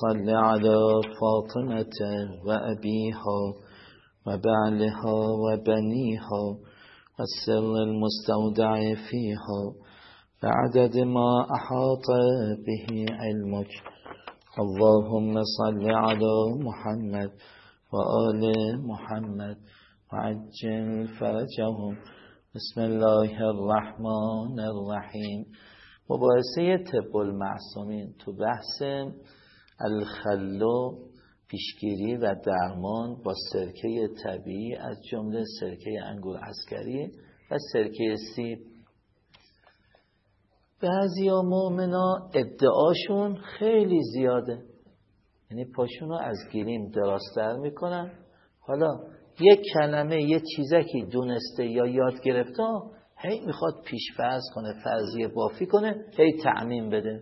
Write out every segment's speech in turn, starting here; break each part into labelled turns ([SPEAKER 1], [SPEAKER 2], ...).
[SPEAKER 1] صل على فاطمة وأبيها وبعلها وبنيها والسر المستودع فيها بعدد ما أحاط به علمك. اللهم صل على محمد وآل محمد وعجل فرجهم. بسم الله الرحمن الرحیم مباحثه طب المعصومین تو بحث الخلو پیشگیری و درمان با سرکه طبیعی از جمله سرکه انگور عسکری و سرکه سیب. بعضی ها مؤمنا ادعاشون خیلی زیاده. یعنی پاشون رو از گیریم دراستر می‌کنن. حالا یک کلمه یه چیزکی دونسته یا یاد گرفته هی می‌خواد پیش فرض کنه فرضیه بافی کنه هی تعمین بده.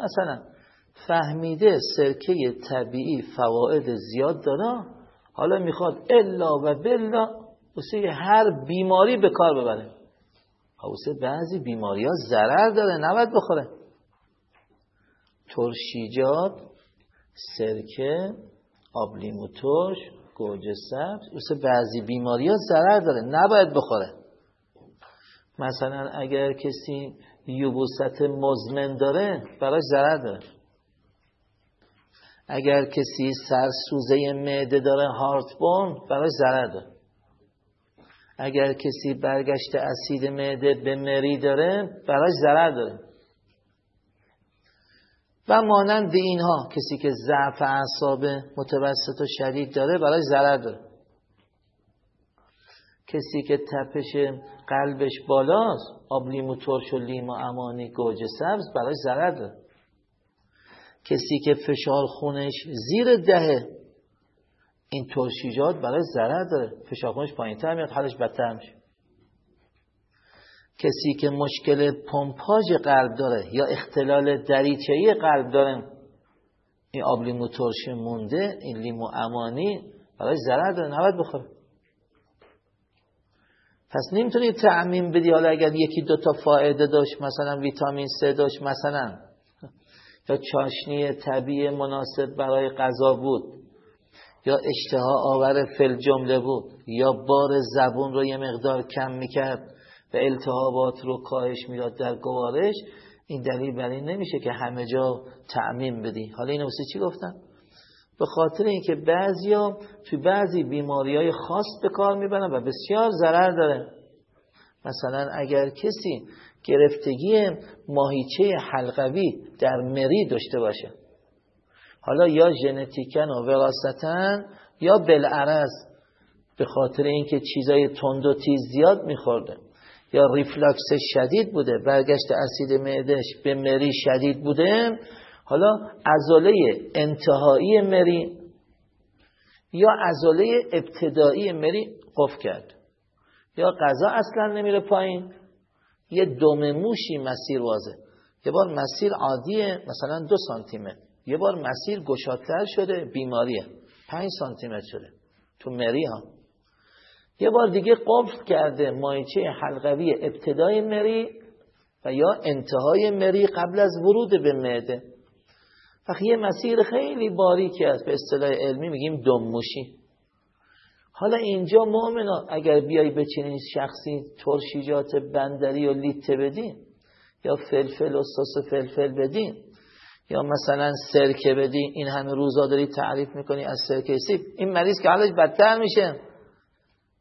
[SPEAKER 1] مثلا فهمیده سرکه طبیعی فواید زیاد داره حالا می‌خواد الا و بلا واسه هر بیماری به کار ببره. واسه بعضی بیماری ها ضرر داره نباید بخوره. ترشیجات سرکه آب لیمو ترش گوجه سبز واسه بعضی بیماری ها ضرر داره نباید بخوره. مثلا اگر کسی یوبوست مزمن داره براش ضرر داره. اگر کسی سرسوزه معده داره هارتبون براش ضرر داره. اگر کسی برگشت اسید معده به مری داره براش ضرر داره. و مانند اینها کسی که ضعف اعصاب متوسط و شدید داره برای ضرر داره. کسی که تپش قلبش بالاست آب لیمو ترش و لیمو امانی گوجه سبز برای ضرر داره. کسی که فشار خونش زیر دهه این ترشیجات برای ضرر داره. فشار خونش پایین تر میاد حالش بدتر میشه. کسی که مشکل پمپاژ قلب داره یا اختلال دریچه‌ای قلب داره این آب لیمو ترش مونده این لیمو امانی برای ضرر داره. نباید بخوره. پس نمی‌تونی تعمین بدی. حالا اگر یکی دو تا فایده داشت مثلا ویتامین C داشت مثلا یا چاشنی طبیعی مناسب برای غذا بود یا اشتها آور فل جمله بود یا بار زبون رو یه مقدار کم می‌کرد و التهابات رو کاهش می‌داد در گوارش این دلیل بر این نمیشه که همه جا تعمین بدی. حالا اینو واسه چی گفتن به خاطر اینکه بعضیا توی بعضی بیماری های خاص به کار می‌برن و بسیار ضرر داره. مثلا اگر کسی گرفتگی ماهیچه حلقوی در مری داشته باشه. حالا یا ژنتیکن و وراستن یا بالعرض به خاطر اینکه چیزای تند و تیز زیاد میخورده یا ریفلاکس شدید بوده برگشت اسید معدش به مری شدید بوده حالا عضله انتهایی مری یا عضله ابتدایی مری قفل کرد. یا غذا اصلا نمیره پایین. یه دم موشی مسیر وازه یه بار مسیر عادیه مثلا دو سانتیمتر یه بار مسیر گشادتر شده بیماریه. پنج سانتیمتر شده. تو مری ها. یه بار دیگه قفل کرده مایچه حلقوی ابتدای مری و یا انتهای مری قبل از ورود به معده. وقتی یه مسیر خیلی باریکی است به اصطلاح علمی میگیم دموشی حالا اینجا مؤمنا اگر بیای به چنین شخصی ترشیجات بندری و لیته بدین یا فلفل و سس فلفل بدین یا مثلا سرکه بدین این همه روزا داری تعریف می‌کنی از سرکه سیب این مریض که حالش بدتر میشه.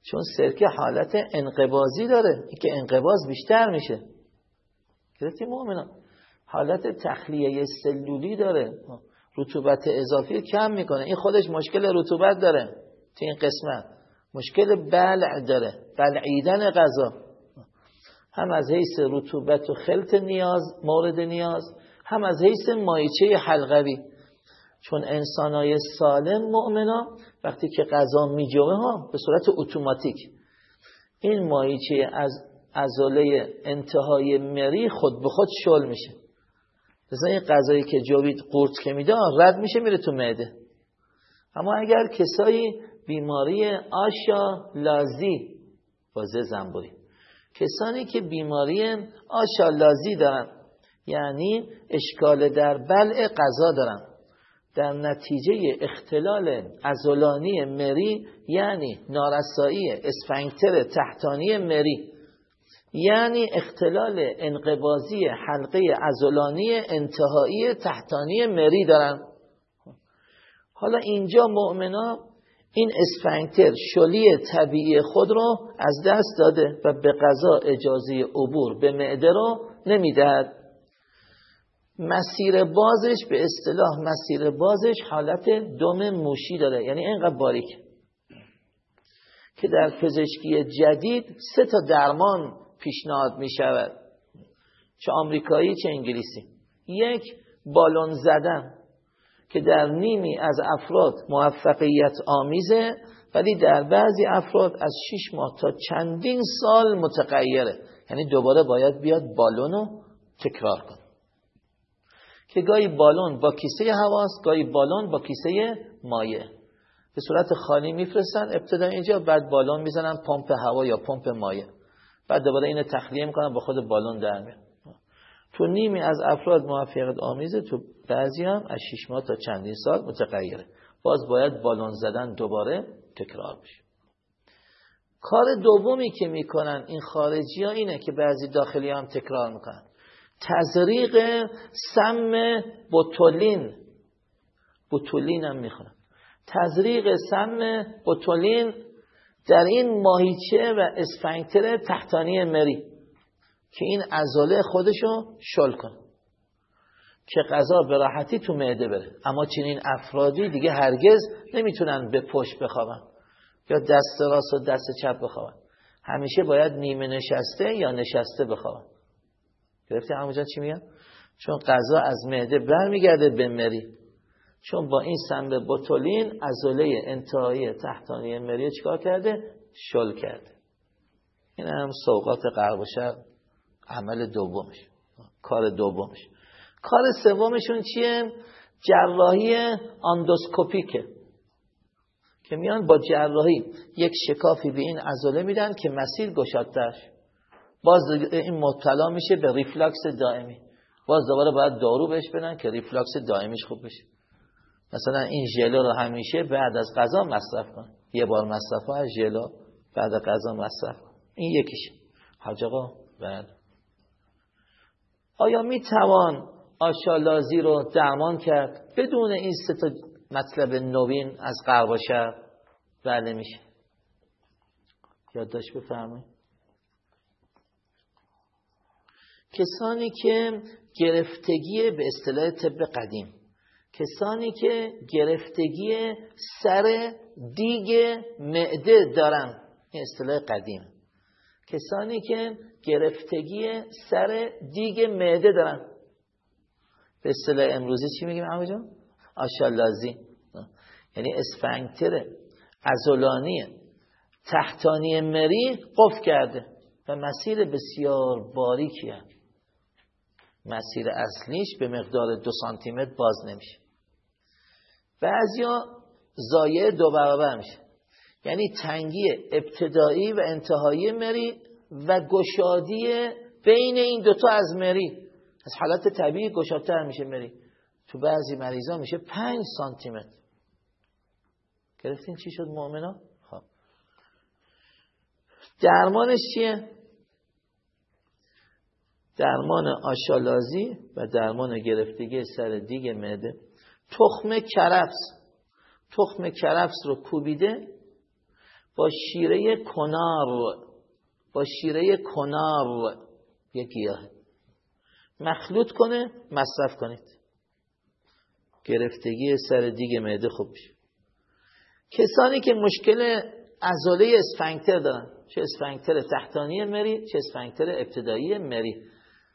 [SPEAKER 1] چون سرکه حالت انقبازی داره این که انقباز بیشتر میشه. گرفتی مؤمنا حالت تخلیه سلولی داره. رطوبت اضافی کم می‌کنه. این خودش مشکل رطوبت داره. تو این قسمت. مشکل بلع داره. بلعیدن غذا. هم از حیث رطوبت و خلط نیاز مورد نیاز هم از حیث مایچه حلقوی. چون انسانای سالم مؤمنا وقتی که غذا میجوه ها به صورت اتوماتیک. این مایچه از ازاله انتهای مری خود به خود شل میشه. مثلا این غذایی که جوید قورت که میده رد میشه میره تو معده. اما اگر کسایی بیماری آشا لازی بازه زنبوری کسانی که بیماری آشا لازی دارن یعنی اشکال در بلع غذا دارن. در نتیجه اختلال ازولانی مری یعنی نارسایی اسفنکتر تحتانی مری. یعنی اختلال انقبازی حلقه ازولانی انتهایی تحتانی مری دارن. حالا اینجا مؤمنا این اسفنکتر شلی طبیعی خود رو از دست داده و به قضا اجازه عبور به معده رو نمی‌دهد. مسیر بازش به اصطلاح مسیر بازش حالت دم موشی داره یعنی اینقدر باریک. که در پزشکی جدید سه تا درمان پیشنهاد می شود چه آمریکایی چه انگلیسی. یک بالون زدن. که در نیمی از افراد موفقیت آمیزه ولی در بعضی افراد از 6 ماه تا چندین سال متغیره. یعنی دوباره باید بیاد بالون رو تکرار کن. که گاهی بالون با کیسه هواست گاهی بالون با کیسه مایه به صورت خالی میفرستن ابتدا اینجا بعد بالون می‌زنن پمپ هوا یا پمپ مایه بعد دوباره اینو تخلیه می‌کنن با خود بالون در میاد تو نیمی از افراد موفقیت آمیزه تو بعضی هم از شش ماه تا چندین سال متغیره. باز باید بالون زدن دوباره تکرار بشه. کار دومی که می‌کنن این خارجی ها اینه که بعضی داخلی هم تکرار می‌کنن. تزریق سم بوتولین. بوتولین هم می‌خونن تزریق سم بوتولین در این ماهیچه و اسفنکتر تحتانی مری. که این ازاله خودشو شل کنه که غذا به راحتی تو معده بره. اما چنین افرادی دیگه هرگز نمی‌تونن به پشت بخوابن یا دست راست و دست چپ بخوابن. همیشه باید نیمه نشسته یا نشسته بخوابن. گرفتی همونجا چی میگن چون غذا از معده برمیگرده به مری. چون با این سم بوتولین عضله انتهایی تحتانی مری چیکار کرده؟ شل کرده. این هم سوغات غرب و عمل دومش. کار دومش. کار سومشون چیه؟ جراحی آندوسکوپیکه که میان با جراحی یک شکافی به این عضله میدن که مسیر گشادترش باز این مبتلا میشه به ریفلاکس دائمی. باز دوباره باید دارو بهش بدن که ریفلاکس دائمیش خوب بشه. مثلا این ژلو رو همیشه بعد از غذا مصرف کن. یه بار مصرف از ژلو بعد از غذا مصرف این یکیش حاج آقا بله. آیا می توان آشالازی رو درمان کرد بدون این سه تا مطلب نوین از غرب و شرق بله میشه. یادداشت بفرمایید. کسانی که گرفتگی به اصطلاح طب قدیم. کسانی که گرفتگی سر دیگ معده دارن. این اصطلاح قدیم. کسانی که گرفتگی سر دیگ معده دارن. به اصطلاح امروزی چی میگیم اما جان؟ آشالازی یعنی اسفنکتر ازولانی تحتانی مری قف کرده و مسیر بسیار باریکیه مسیر اصلیش به مقدار دو سانتیمتر باز نمیشه. بعضیا زایه دو برابر میشه. یعنی تنگی ابتدایی و انتهایی مری و گشادی بین این دوتا از مری. از حالت طبیعی گشادتر میشه مری. تو بعضی مریضا میشه پنج سانتی متر گرفتین چی شد مؤمنا؟ خب. درمانش چیه؟ درمان آشالازی و درمان گرفتگی سر دیگ معده. تخم کرفس. تخم کرفس رو کوبیده. با شیره کنار با شیره کنار یک گیاه مخلوط کنه مصرف کنید. گرفتگی سر دیگ معده خوب میشه. کسانی که مشکل عضله اسفنکتر دارن چه اسفنکتر تحتانی مری چه اسفنکتر ابتدایی مری.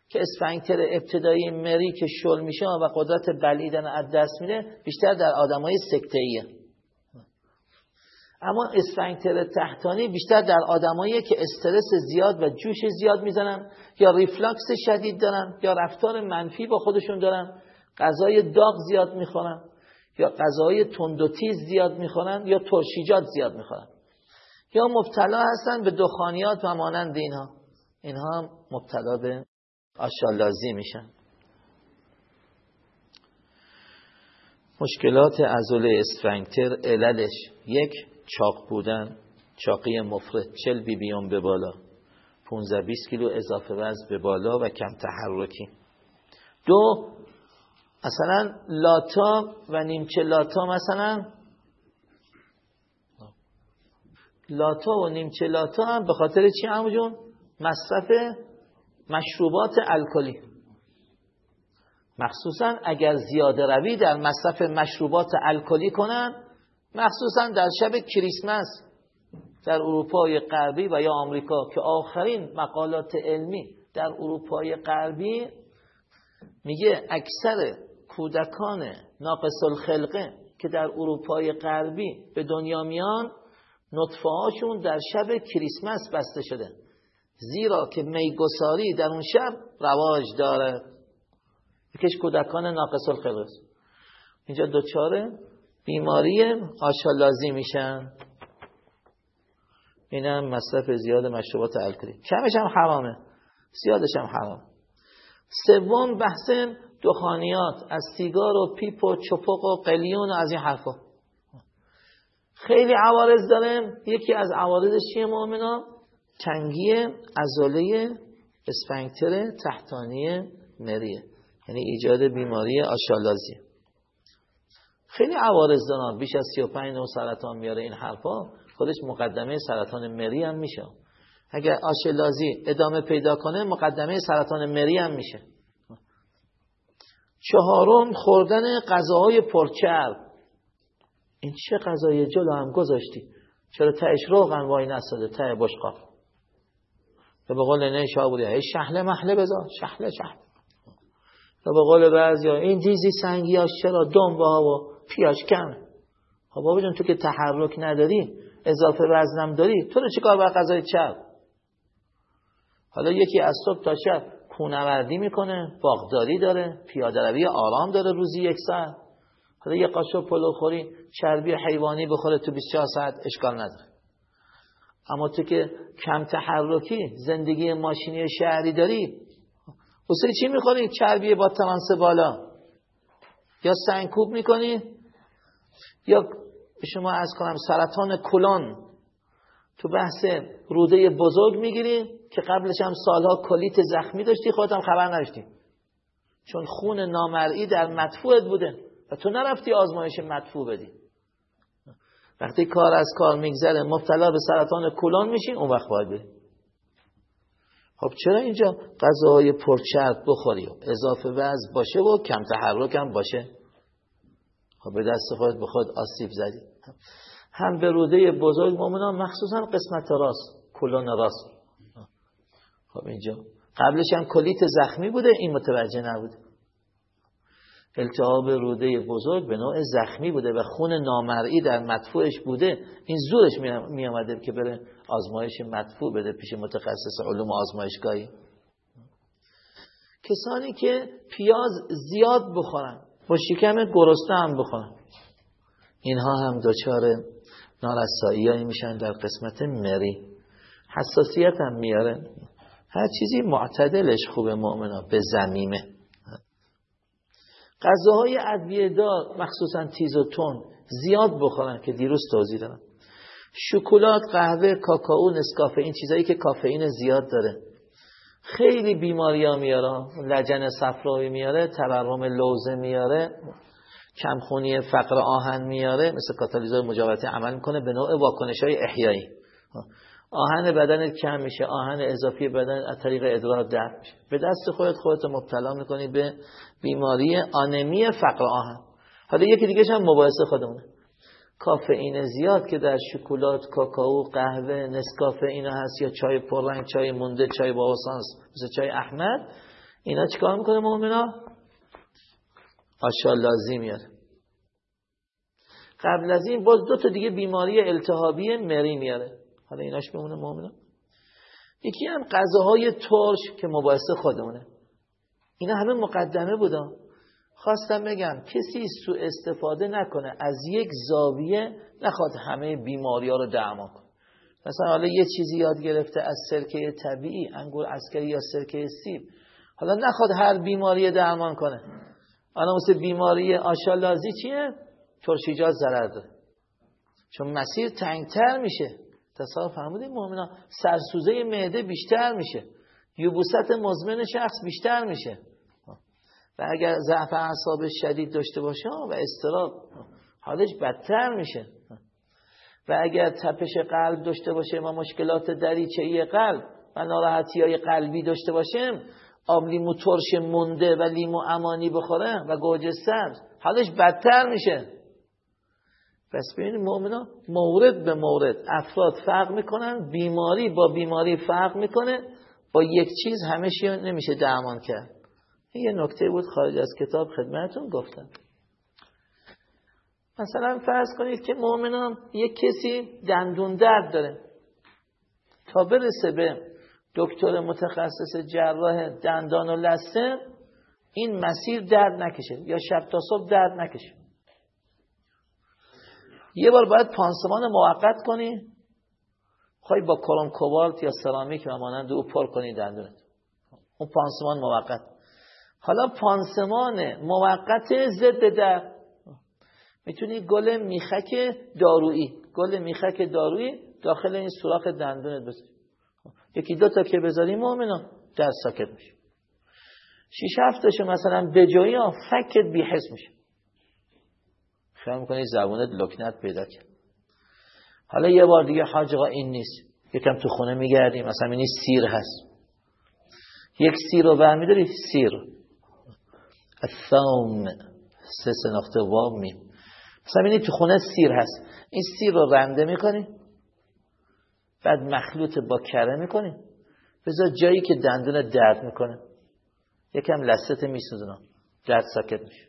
[SPEAKER 1] که اسفنکتر ابتدایی مری که شل میشه و قدرت بلعیدن از دست میره بیشتر در آدمای سکته اما اسفنکتر تحتانی بیشتر در آدمایی که استرس زیاد و جوش زیاد می‌زنن یا ریفلاکس شدید دارن یا رفتار منفی با خودشون دارن غذای داغ زیاد می‌خورن یا غذای تند و تیز زیاد می‌خورن یا ترشیجات زیاد می‌خورن. یا مبتلا هستن به دخانیات و مانند اینها. اینها هم مبتلا به آشالازی میشن. مشکلات ازوله اسفنگتر عللش یک چاق بودن چاقی مفرد چل بی بیون به بالا. 15 20 کیلو اضافه وزن به بالا و کم تحرکی. دو مثلا لاتا و نیمچه لاتا مثلا. لاتا و نیمچه لاتا هم به خاطر چی همو جون؟ مصرف مشروبات الکلی. مخصوصا اگر زیاده روی در مصرف مشروبات الکلی کنن مخصوصا در شب کریسمس در اروپای غربی و یا آمریکا که آخرین مقالات علمی در اروپای غربی میگه اکثر کودکان ناقص الخلقه که در اروپای غربی به دنیا میان نطفه در شب کریسمس بسته شده زیرا که میگساری در اون شب رواج داره یکیش کودکان ناقص الخلقه اینجا دوچاره بیماری آشالازی میشن. اینم مصرف زیاد مشروبات الکلی. کمش هم حرامه. زیادش هم حرام. سوم بحث دخانیات. از سیگار و پیپ و چپق و قلیون و از این حرفا. خیلی عوارض داره یکی از عوارضش چیه مؤمنا تنگی ازاله اسفنکتر تحتانی مریه. یعنی ایجاد بیماری آشالازی خیلی عوارض دارن. بیش از 35 نوع سرطان میاره این حرفا. خودش مقدمه سرطان مری هم میشه. اگر آشلازی ادامه پیدا کنه مقدمه سرطان مری هم میشه. چهارم خوردن غذاهای پرچرب. این چه غذای جلو هم گذاشتی. چرا تهش روغن وای نساده ته بشقاب. به قول نه شاه ای شهله محله بذار. شهله شهله به قول بعضی این دیزی سنگیاش چرا دنبه ها و پیاش کمه خب بابا جان تو که تحرک نداری اضافه وزنم داری تو رو چیکار با غذای چرب حالا یکی از صبح تا شب کونوردی می‌کنه باغداری داره پیاده روی آرام داره روزی یک ساعت. حالا یه قاشق پلو خوری چربی حیوانی بخوره تو 24 ساعت اشکال نداره. اما تو که کم تحرکی زندگی ماشینی شهری داری حسین چی می‌کنی؟ چربی با ترانس بالا. یا سنگکوب می‌کنی؟ یا به شما از کنم سرطان کلان تو بحث روده بزرگ می‌گیری که قبلش هم سالها کلیت زخمی داشتی خودت هم خبر نداشتی. چون خون نامرئی در مدفوعت بوده و تو نرفتی آزمایش مدفوع بدی. وقتی کار از کار میگذره مبتلا به سرطان کلان میشین اون وقت باید بری. خب چرا اینجا غذاهای پرچرب بخوری؟ و اضافه وزن باشه و کم تحرک هم باشه. خب به دست خودت به خود آسیب زدی. هم به روده بزرگ مؤمنان مخصوصا قسمت راست کلون راست. خب اینجا. قبلش هم کلیت زخمی بوده این متوجه نبوده. التهاب روده بزرگ به نوع زخمی بوده و خون نامرئی در مدفوعش بوده. این زورش می آمده که بره آزمایش مدفوع بده پیش متخصص علوم آزمایشگاهی. کسانی که پیاز زیاد بخورن. با شکم گرسنه هم بخورن. اینها هم دچار نارسایی میشن در قسمت مری. حساسیت هم میاره. هر چیزی معتدلش خوبه مؤمنا به زمیمه. غذاهای ادویه دار مخصوصا تیز و تون زیاد بخورن که دیروز توضیح دادم. شکلات قهوه کاکائو نسکافه این چیزایی که کافئین زیاد داره. خیلی بیماری ها میاره. لجن صفراوی میاره تورم لوزه میاره کمخونی فقر آهن میاره مثل کاتالیزور مجاورتی عمل می‌کنه به نوع واکنش های احیایی. آهن بدن کم میشه آهن اضافی بدن از طریق ادرار درد میشه. به دست خودت خودت مبتلا می‌کنی به بیماری آنمی فقر آهن. حالا یکی دیگه هم مباحثه خودمونه. کافئین زیاد که در شکلات کاکائو قهوه نسکافه اینا هست یا چای پررنگ چای مونده چای با مثل چای احمد. اینا چیکار می‌کنه مؤمنا آشالازی میاره قبل از این باز دو تا دیگه بیماری التهابی مری میاره. حالا ایناش بمونه مؤمنا یکی هم غذاهای ترش که مباحثه خودمونه. اینا همه مقدمه بودن. خواستم بگم کسی سو استفاده نکنه از یک زاویه نخواد همه بیماری ها رو درمان کنه. مثلا حالا یه چیزی یاد گرفته از سرکه طبیعی انگور عسکری یا سرکه سیب. حالا نخواد هر بیماری درمان کنه. حالا مثل بیماری آشالازی چیه؟ ترشیجات ضرر داره. چون مسیر تنگتر میشه. تصاف فهمودیم مؤمنا سرسوزه معده بیشتر میشه. یوبوست مزمن شخص بیشتر میشه. و اگر ضعف اعصاب شدید داشته باشه و استراب حالش بدتر میشه. و اگر تپش قلب داشته باشه و مشکلات دریچه‌ای قلب و ناراحتی های قلبی داشته باشه آب لیمو ترش مونده و لیمو امانی بخوره و گوجه سبز. حالش بدتر میشه. پس ببینید مؤمنا مورد به مورد افراد فرق می‌کنن بیماری با بیماری فرق می‌کنه با یک چیز همه نمیشه درمان کرد. یه نکته بود خارج از کتاب خدمتون گفتم. مثلا فرض کنید که مؤمنان یک کسی دندون درد داره. تا برسه به دکتر متخصص جراح دندان و لسه این مسیر درد نکشه یا شب تا صبح درد نکشه. یه بار باید پانسمان موقت کنی. خواهی با کروم کوبالت یا سرامیک و مانند او پر کنی دندونت. اون پانسمان موقت. حالا پانسمان موقت ضد درد می‌تونی گل میخک دارویی. گل میخک دارویی داخل این سوراخ دندونت بذاری. یکی دو تا که بذاری مؤمنا در ساکت میشه شیش هفتش مثلا به جایی ها فکت بیحس میشه. خیال می‌کنی زبونت لکنت پیدا کرد. حالا یه بار دیگه حاج این نیست. یکم تو خونه میگردیم مثلا اینی سیر هست. یک سیر رو برمیداری سیر. الثوم سه سناخته واب میم مثلا اینی تو خونه سیر هست. این سیر رو رنده می‌کنی. بعد مخلوط با کره می‌کنی. بذار جایی که دندون درد می‌کنه. یکم لست میسوزنم درد ساکت میشه.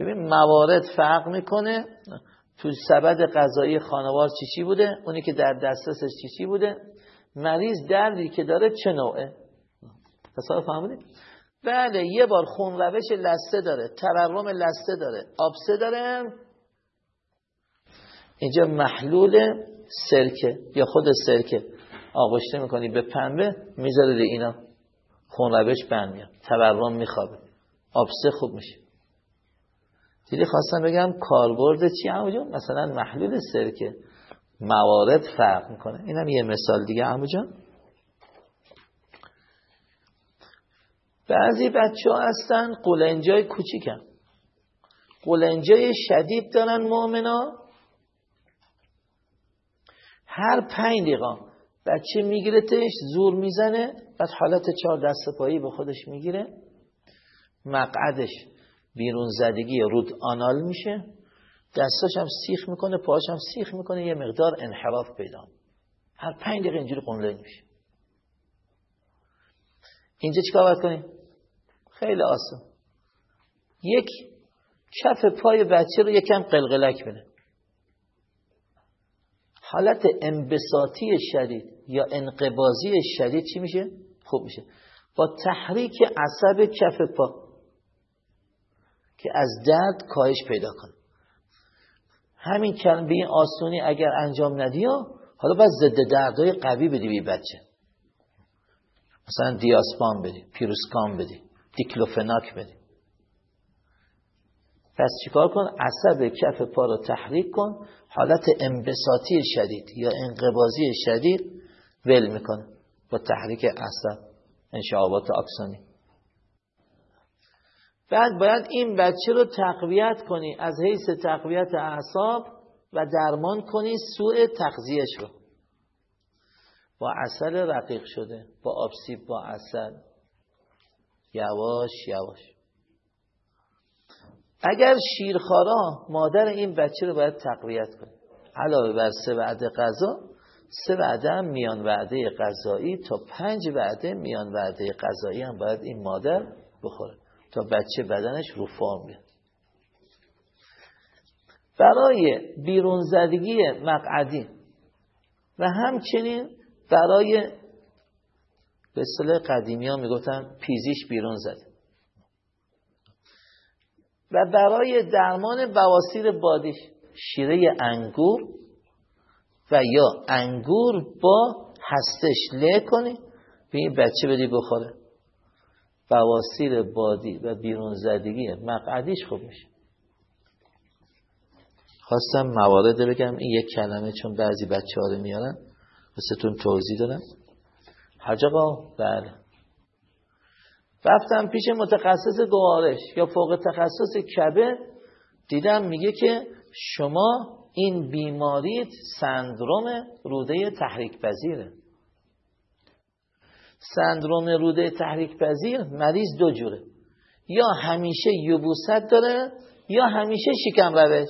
[SPEAKER 1] ببین موارد فرق می‌کنه. تو سبد غذایی خانوار چی چی بوده؟ اونی که در دسترسش چی چی بوده؟ مریض دردی که داره چه نوعه؟ تصور فهمیدید بله یه بار خون روش لسته داره تورم لسته داره. آبسه داره. اینجا محلول سرکه یا خود سرکه. آغشته می‌کنی به پنبه می‌ذاره اینا. خون روش بند میاد. تورم میخوابه. آبسه خوب میشه. دیدی خواستم بگم کاربرد چی؟ همونجا مثلا محلول سرکه. موارد فرق می‌کنه. اینم یه مثال دیگه همونجا بعضی بچه ها هستن قلنجای کوچیکن. قلنجای شدید دارن مؤمنا هر پنج دقیقه بچه میگیرتش زور می‌زنه بعد حالت چهار دست پایی به خودش می‌گیره. مقعدش بیرون زدگی رود آنال میشه. دستاش هم سیخ می‌کنه پاهاش هم سیخ می‌کنه یه مقدار انحراف پیدا هر پنج دقیقه اینجوری قنله میشه. اینجا چیکار باید کنیم؟ خیلی آسان یک کف پای بچه رو یکم قلقلک بده. حالت انبساطی شدید یا انقبازی شدید چی میشه؟ خوب میشه. با تحریک عصب کف پا که از درد کاهش پیدا کنه. همین به این آسونی اگر انجام ندی حالا باید ضد دردهای قوی بدی به بچه. مثلا دیاسپان بدی پیروسکان بدی. دیکلوفناک بدی. پس چیکار کن؟ عصب کف پا رو تحریک کن حالت انبساطی شدید یا انقبازی شدید ول می‌کنه با تحریک عصب انشعابات اکسانی بعد باید این بچه رو تقویت کنی از حیث تقویت اعصاب و درمان کنی سوء تغذیهش رو. با اصل رقیق شده با آبسیب با اصل یواش یواش. اگر شیرخوارا مادر این بچه رو باید تقویت کنه. علاوه بر سه وعده غذا سه وعده هم میان وعده غذایی تا پنج وعده میان وعده غذایی هم باید این مادر بخوره تا بچه بدنش رو فرم بیاد. برای بیرون زدگی مقعدی و همچنین برای به اصطلاح قدیمی ها می‌گفتن پیزیش بیرون زده و برای درمان بواسیر بادیش شیره انگور و یا انگور با هستش له کنی به این بچه بدی بخوره. بواسیر بادی و بیرون زدگی مقعدیش خوب میشه. خواستم موارد بگم این یک کلمه چون بعضی بچه ها رو میارن وستون توضیح دارم حاج بله. رفتم پیش متخصص گوارش یا فوق تخصص کبه. دیدم میگه که شما این بیماریت سندروم روده تحریک پذیره سندروم روده تحریک پذیر مریض دو جوره. یا همیشه یبوست داره یا همیشه شکم روش.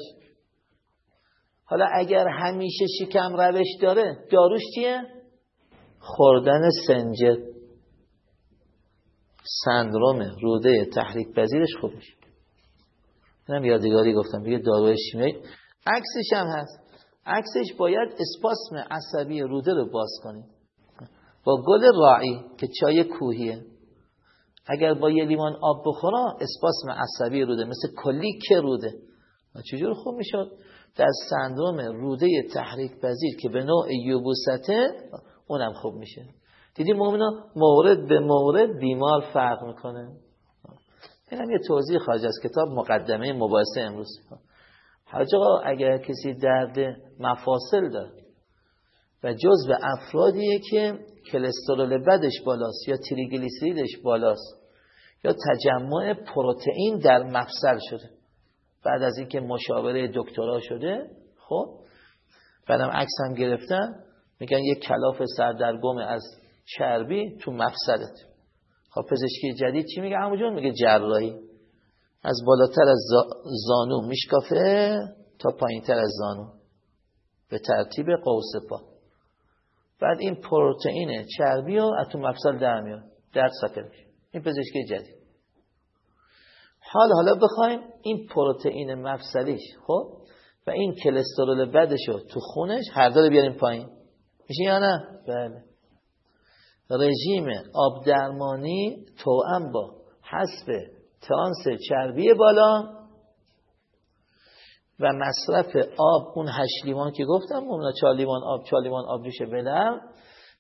[SPEAKER 1] حالا اگر همیشه شکم روش داره داروش چیه؟ خوردن سنجد سندروم روده تحریک پذیرش خوب میشه اینم یادگاری گفتم بگه داروی شیمیایی. عکسش هم هست. عکسش باید اسپاسم عصبی روده رو باز کنیم با گل راعی که چای کوهیه. اگر با یه لیوان آب بخورا اسپاسم عصبی روده مثل کلیک روده. چجور خوب می‌شد؟ در سندروم روده تحریک پذیر که به نوع یوبوسته اونم خوب میشه. دیدی مومنا مورد به مورد بیمار فرق می‌کنه؟ اینم یه توضیح خارج از کتاب مقدمه مباحثه امروز. حاج اگر کسی درد مفاصل داره و جز به افرادیه که کلسترول بدش بالاست یا تریگلیسیریدش بالاست یا تجمع پروتئین در مفصل شده بعد از اینکه مشاوره دکترا شده خب بعدم عکس هم گرفتن میگن یک کلاف سردرگم از چربی تو مفصلت. خب پزشکی جدید چی میگه؟ همونجور میگه جراحی. از بالاتر از زانو میشکافه تا پایین تر از زانو. به ترتیب قوس پا. بعد این پروتئین چربی رو از تو مفصل در میاد. درد ساکن این پزشکی جدید. حال حالا بخوایم این پروتئین مفصلیش خب؟ و این کلسترول بدشو تو خونش هر داره بیاریم پایین. میشه یا نه؟ بله. رژیم آب درمانی توأم با حسب ترانس چربی بالا و مصرف آب اون هشت لیوان که گفتم اون چهار لیوان آب چهار لیوان آب جوش بلم.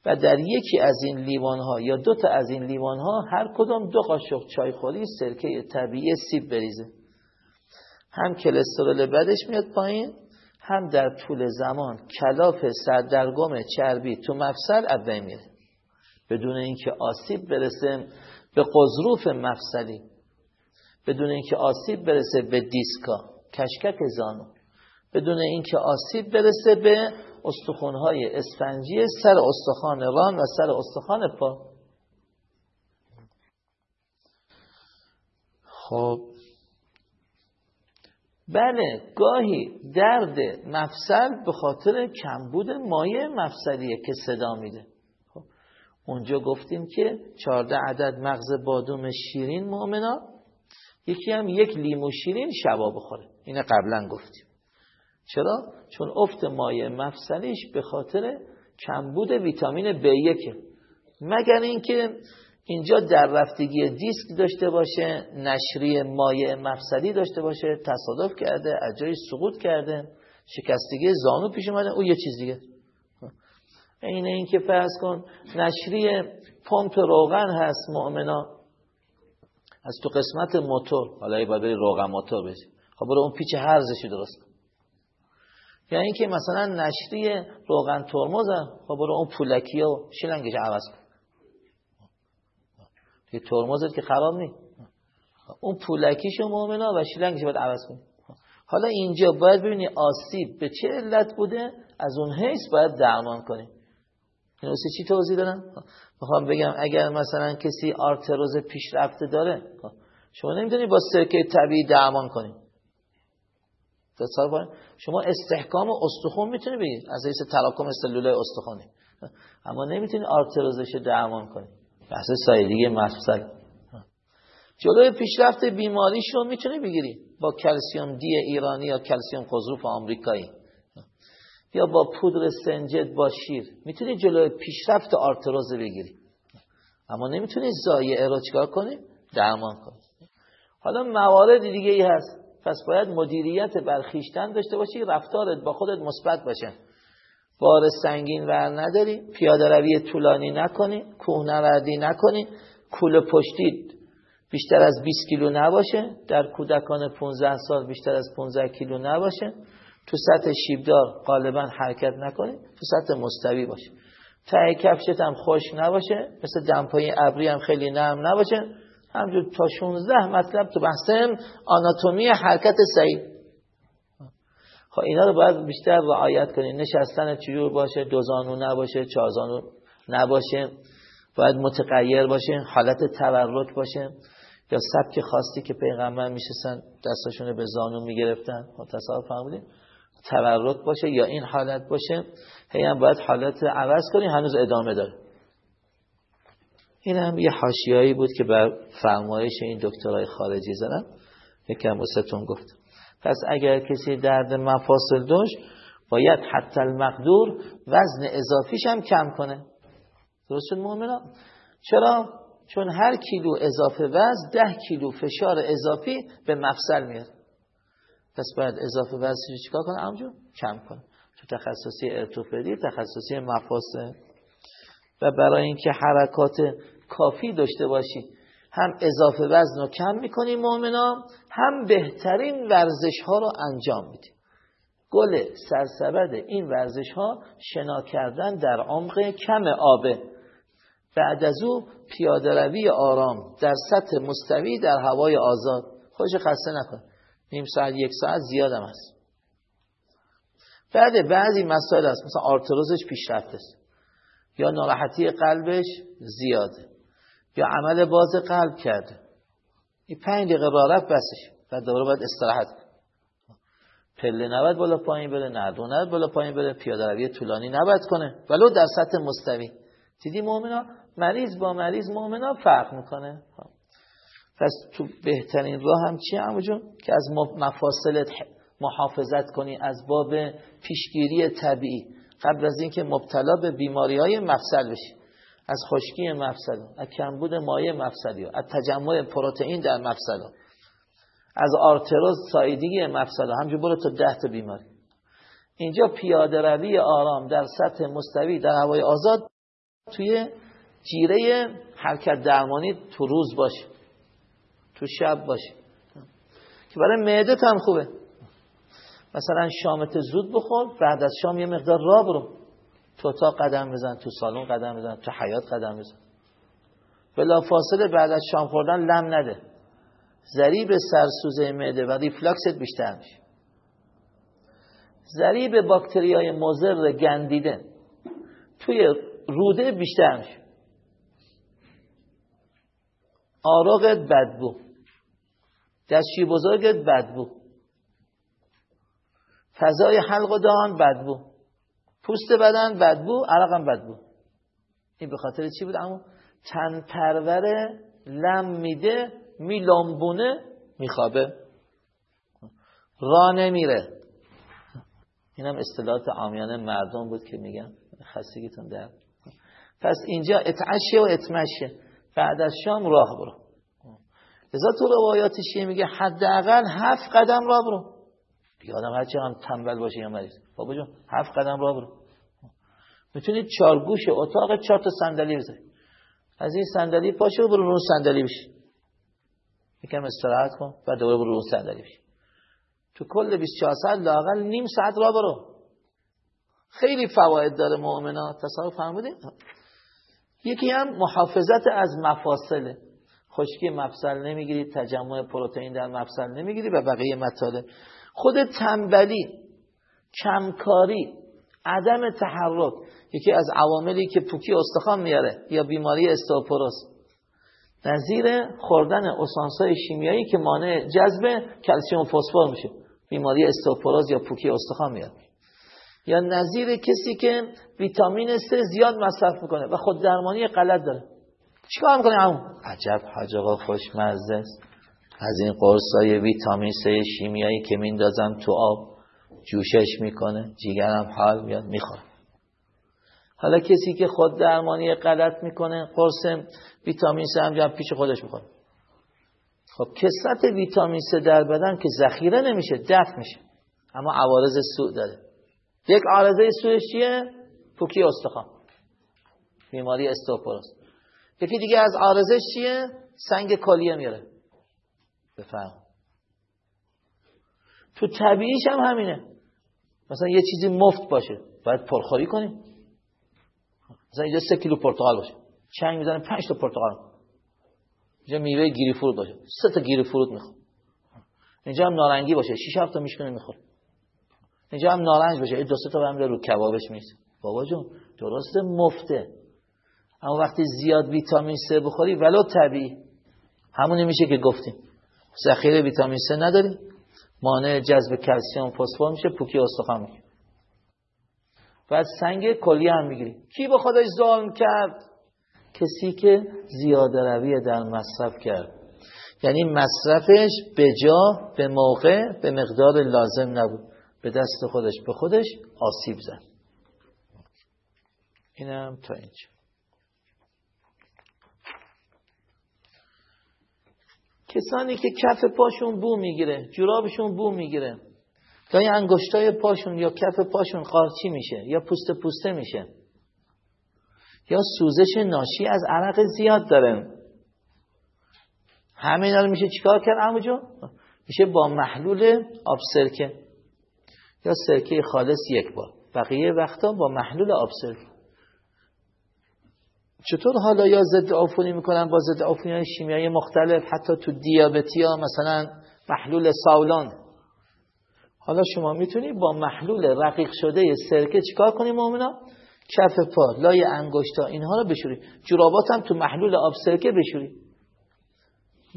[SPEAKER 1] و در یکی از این لیوان ها یا دو تا از این لیوان ها هر کدام دو قاشق چای خوری سرکه طبیعی سیب بریزه. هم کلسترول بدش میاد پایین هم در طول زمان کلاف سردرگم چربی تو مفصل از میره. بدون اینکه آسیب برسه به قضروف مفصلی بدون اینکه آسیب برسه به دیسکا کشکک زانو بدون اینکه آسیب برسه به استخوانهای اسفنجی سر استخوان ران و سر استخوان پا. خب بله گاهی درد مفصل به خاطر کمبود مایع مفصلیه که صدا میده. خب اونجا گفتیم که چهارده عدد مغز بادوم شیرین مؤمنا یکی هم یک لیمو شیرین شبا بخوره. اینه قبلا گفتیم. چرا؟ چون افت مایع مفصلیش به خاطر کمبود ویتامین B1 مگر اینکه اینجا در رفتگی دیسک داشته باشه نشری مایع مفصلی داشته باشه تصادف کرده از جای سقوط کرده شکستگی زانو پیش اومده او یه چیز دیگه. اینه این که فرض کن نشری پمپ روغن هست مؤمنا از تو قسمت موتور. حالا باید بری روغن موتور بشی. خب برو اون پیچ هرزشی درست کن. یعنی اینکه مثلا نشری روغن ترمز خب برو اون پولکی و شیلنگش عوض کن. یه ترمزت که خراب نی. اون پولکیشو مؤمنا و شیلنگش باید عوض کن حالا اینجا باید ببینی آسیب به چه علت بوده از اون حیث باید درمان کنی. این چی توضیح دارم می‌خوام بگم اگر مثلا کسی آرتروز پیشرفته داره شما نمی‌تونی با سرکه طبیعی درمان کنی. شما استحکام استخون می‌تونی بگید از حیث تراکم سلولای استخوانی اما نمی‌تونی آرتروزش درمان کنی. بحث سایدگی مفصل جلوی پیشرفت بیماریش رو می‌تونی بگیری. با کلسیوم دی ایرانی یا کلسیوم خضروف آمریکایی. یا با پودر سنجد با شیر. می‌تونی جلوی پیشرفت آرتروز بگیری. اما نمی‌تونی زایعه رو چکار کنی؟ درمان کنی. حالا موارد دیگه ای هست. پس باید مدیریت برخیشتن داشته باشی رفتارت با خودت مثبت باشه. بار سنگین ور نداری پیاده روی طولانی نکنی کوه نوردی نکنی کول پشتی بیشتر از 20 کیلو نباشه در کودکان 15 سال بیشتر از 15 کیلو نباشه. تو سطح شیبدار غالبا حرکت نکنه تو سطح مستوی باشه. ته کفشت هم خوش نباشه مثل دمپایی ابری هم خیلی نرم نباشه. همجور تا 16 مطلب تو بحث آناتومی حرکت صحیح. خب اینا رو باید بیشتر رعایت کنید نشستن چجور باشه دو زانو نباشه چهار زانو نباشه. باید متغیر باشه حالت تورک باشه. یا سبک خاصی که پیغمبر میشستن دستاشون به زانو می‌گرفتن. تصاحب فرمودین. تورک باشه یا این حالت باشه هی هم باید حالت عوض کنی هنوز ادامه داره. این هم یه حاشیه‌ای بود که بر فرمایش این دکترای خارجی زدن. یکم واسهتون گفت پس اگر کسی درد مفاصل داشت باید حتی المقدور وزن اضافیش هم کم کنه. درست شد مؤمنا چرا؟ چون هر کیلو اضافه وزن ده کیلو فشار اضافی به مفصل میاد. پس باید اضافه وزنش چیکار کنه؟ همجور کم کنه. تو تخصصی ارتوپدی تخصصی مفاصل. و برای اینکه حرکات کافی داشته باشی هم اضافه وزن رو کم می‌کنی مؤمنا هم بهترین ورزش ها رو انجام میدی گل سرسبد این ورزش ها شنا کردن در عمق کم آبه بعد از او پیاده روی آرام در سطح مستوی در هوای آزاد. خوش خسته نکن. نیم ساعت یک ساعت زیادم است بعد بعضی مسائل هست. مثلا آرتروزش پیشرفته است. یا ناراحتی قلبش زیاده. یا عمل باز قلب کرده. این پنج دقیقه راه رفت بسش. بعد دوباره باید استراحت پله نباید بالا پایین بره نردو نباید بالا پایین بره پیاده روی طولانی نباید کنه. ولو در سطح مستوی دیدی مؤمنا مریض با مریض مؤمنا فرق می‌کنه. پس تو بهترین راه هم چیه همونجون که از مفاصلت محافظت کنی از باب پیشگیری طبیعی. قبل از اینکه مبتلا به بیماری های مفصل بشی. از خشکی مفصل از کمبود مایع مفصلی از تجمع پروتئین در مفصل از آرتروز سایدگی مفصل همجور برو تا ده تا بیماری. اینجا پیاده روی آرام در سطح مستوی در هوای آزاد توی جیره حرکت درمانی تو روز باشه. تو شب باشه. که برای معده هم خوبه. مثلا شامت زود بخور بعد از شام یه مقدار راه برو تو تا قدم بزن تو سالن قدم بزن تو حیات قدم بزن. بلا فاصله بعد از شام خوردن لم نده. ذریب سرسوزه معده و ریفلاکست بیشتر میشه. ذریب باکتری های مزر گندیده توی روده بیشتر میشه. آراغت بدبو دستشی بزرگت بدبو فضای حلق و دهان بدبو پوست بدن بدبو عرقم بدبو این به خاطر چی بود؟ اما تن پروره لم میده میلامبونه میخوابه. را نمیره. این هم اصطلاحات عامیانه مردم بود که میگم خستگیتون در. پس اینجا اتعشه و اتمشه. بعد از شام راه برو. لذا تو روایات میگه؟ حداقل هفت قدم راه برو. یادم هر هم تنبل باشه یا مریض. بابا جون هفت قدم راه برو. می‌تونید چهار گوش اتاق چهار تا صندلی بذاری از این صندلی پاشه و برو رو صندلی بشی. یکم استراحت کن و دوباره برو رو صندلی بشی. تو کل 24 ساعت لاقل نیم ساعت راه برو. خیلی فواید داره مؤمنا تصور فرمودید یکی هم محافظت از مفاصله. خشکی مفصل نمی‌گیری تجمع پروتئین در مفصل نمی‌گیری و بقیه مطالب. خود تنبلی کمکاری عدم تحرک یکی از عواملی که پوکی استخوان میاره یا بیماری استوپوروس نظیر خوردن اسانسای شیمیایی که مانع جذب کلسیم و فسفر میشه. بیماری استوپوروز یا پوکی استخوان میاره. یا نظیر کسی که ویتامین C زیاد مصرف می‌کنه و خود درمانی غلط داره. چیکار می‌کنه همون عجب حاج آقا خوشمزه است. از این قرصای ویتامین C شیمیایی که میندازم تو آب. جوشش می‌کنه. جیگرم حال میاد می‌خوره. حالا کسی که خود درمانی غلط می‌کنه قرص ویتامین C هم پیش خودش می‌خوره. خب کسرت ویتامین C در بدن که ذخیره نمیشه دفع میشه. اما عوارض سوء داره. یک عارضه سوءش چیه؟ پوکی استخوان. بیماری استوپوروس. یکی دیگه از عارضش چیه؟ سنگ کلیه میاره. بفهم تو طبیعیش هم همینه. مثلا یه چیزی مفت باشه باید پرخوری کنیم. مثلا اینجا سه کیلو پرتقال باشه. چنگ می‌زنه پنج تا پرتقال. اینجا میوه گیری فرود باشه. سه تا گیری فرود می‌خواد اینجا هم نارنگی باشه. شش هفت تا میشکنه می‌خوره. اینجا هم نارنج باشه. دو سه تا هم رو کبابش میشه بابا جون درسته مفته. اما وقتی زیاد ویتامین C بخوری ولو طبیعی. همونی میشه که گفتیم. ذخیره ویتامین C نداری مانع جذب کلسیم فسفر میشه پوکی استخوان میشه بعد سنگ کلی هم می‌گیری. کی به خودش ظالم کرد؟ کسی که زیاده روی در مصرف کرد. یعنی مصرفش به جا به موقع به مقدار لازم نبود. به دست خودش به خودش آسیب زد. اینم تا اینجا. کسانی که کف پاشون بو می‌گیره جورابشون بو می‌گیره. یا انگشتای پاشون یا کف پاشون قارچی میشه یا پوست پوسته میشه. یا سوزش ناشی از عرق زیاد دارن همه اینا میشه چیکار کرد امو میشه با محلول آب سرکه. یا سرکه خالص یک بار. بقیه وقتا با محلول آب سرکه. چطور حالا یا ضد عفونی می‌کنن با ضد عفونی های شیمیایی مختلف حتی تو دیابتی ها مثلا محلول ساولان. حالا شما می‌تونی با محلول رقیق شده سرکه چیکار کنی مؤمنا کف پا لای انگشتا اینها رو بشوری. جرابات هم تو محلول آب سرکه بشوری.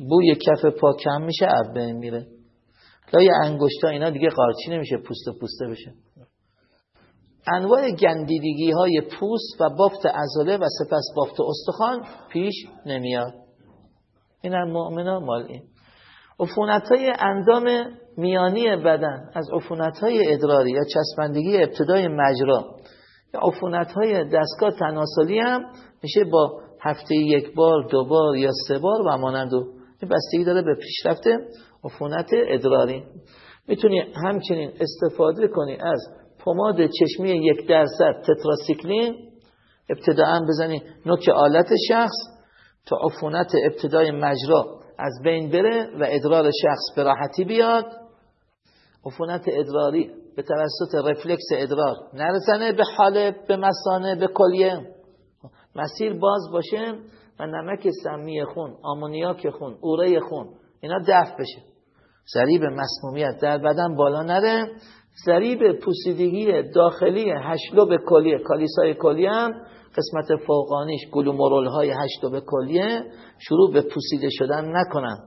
[SPEAKER 1] بوی کف پا کم میشه اب بین میره. لای انگشتا اینا دیگه قارچی نمیشه پوست پوسته بشه. انواع گندیدگی های پوست و بافت عضله و سپس بافت استخوان پیش نمیاد. این هم مؤمنا مال این. عفونت های اندام میانی بدن از عفونت های ادراری یا چسبندگی ابتدای مجرا. یا عفونت های دستگاه تناسلی هم میشه با هفته یک بار دو بار یا سه بار و مانند این بستگی داره به پیشرفت عفونت ادراری. می‌تونی همچنین استفاده کنی از پماد چشمی یک درصد تتراسیکلین ابتداعا بزنی نوک آلت شخص تا عفونت ابتدای مجرا از بین بره و ادرار شخص به راحتی بیاد. عفونت ادراری به توسط رفلکس ادرار نرسنه به حالب به مسانه به کلیه. مسیر باز باشه و نمک سمی خون آمونیاک خون اوره خون اینا دفع بشه. ضریب مسمومیت در بدن بالا نره. ضریب پوسیدگی داخلی هشلوب کلیه. کالیسای کلیه هم قسمت فوقانیش گلومرول های هشلوب کلیه شروع به پوسیده شدن نکنن.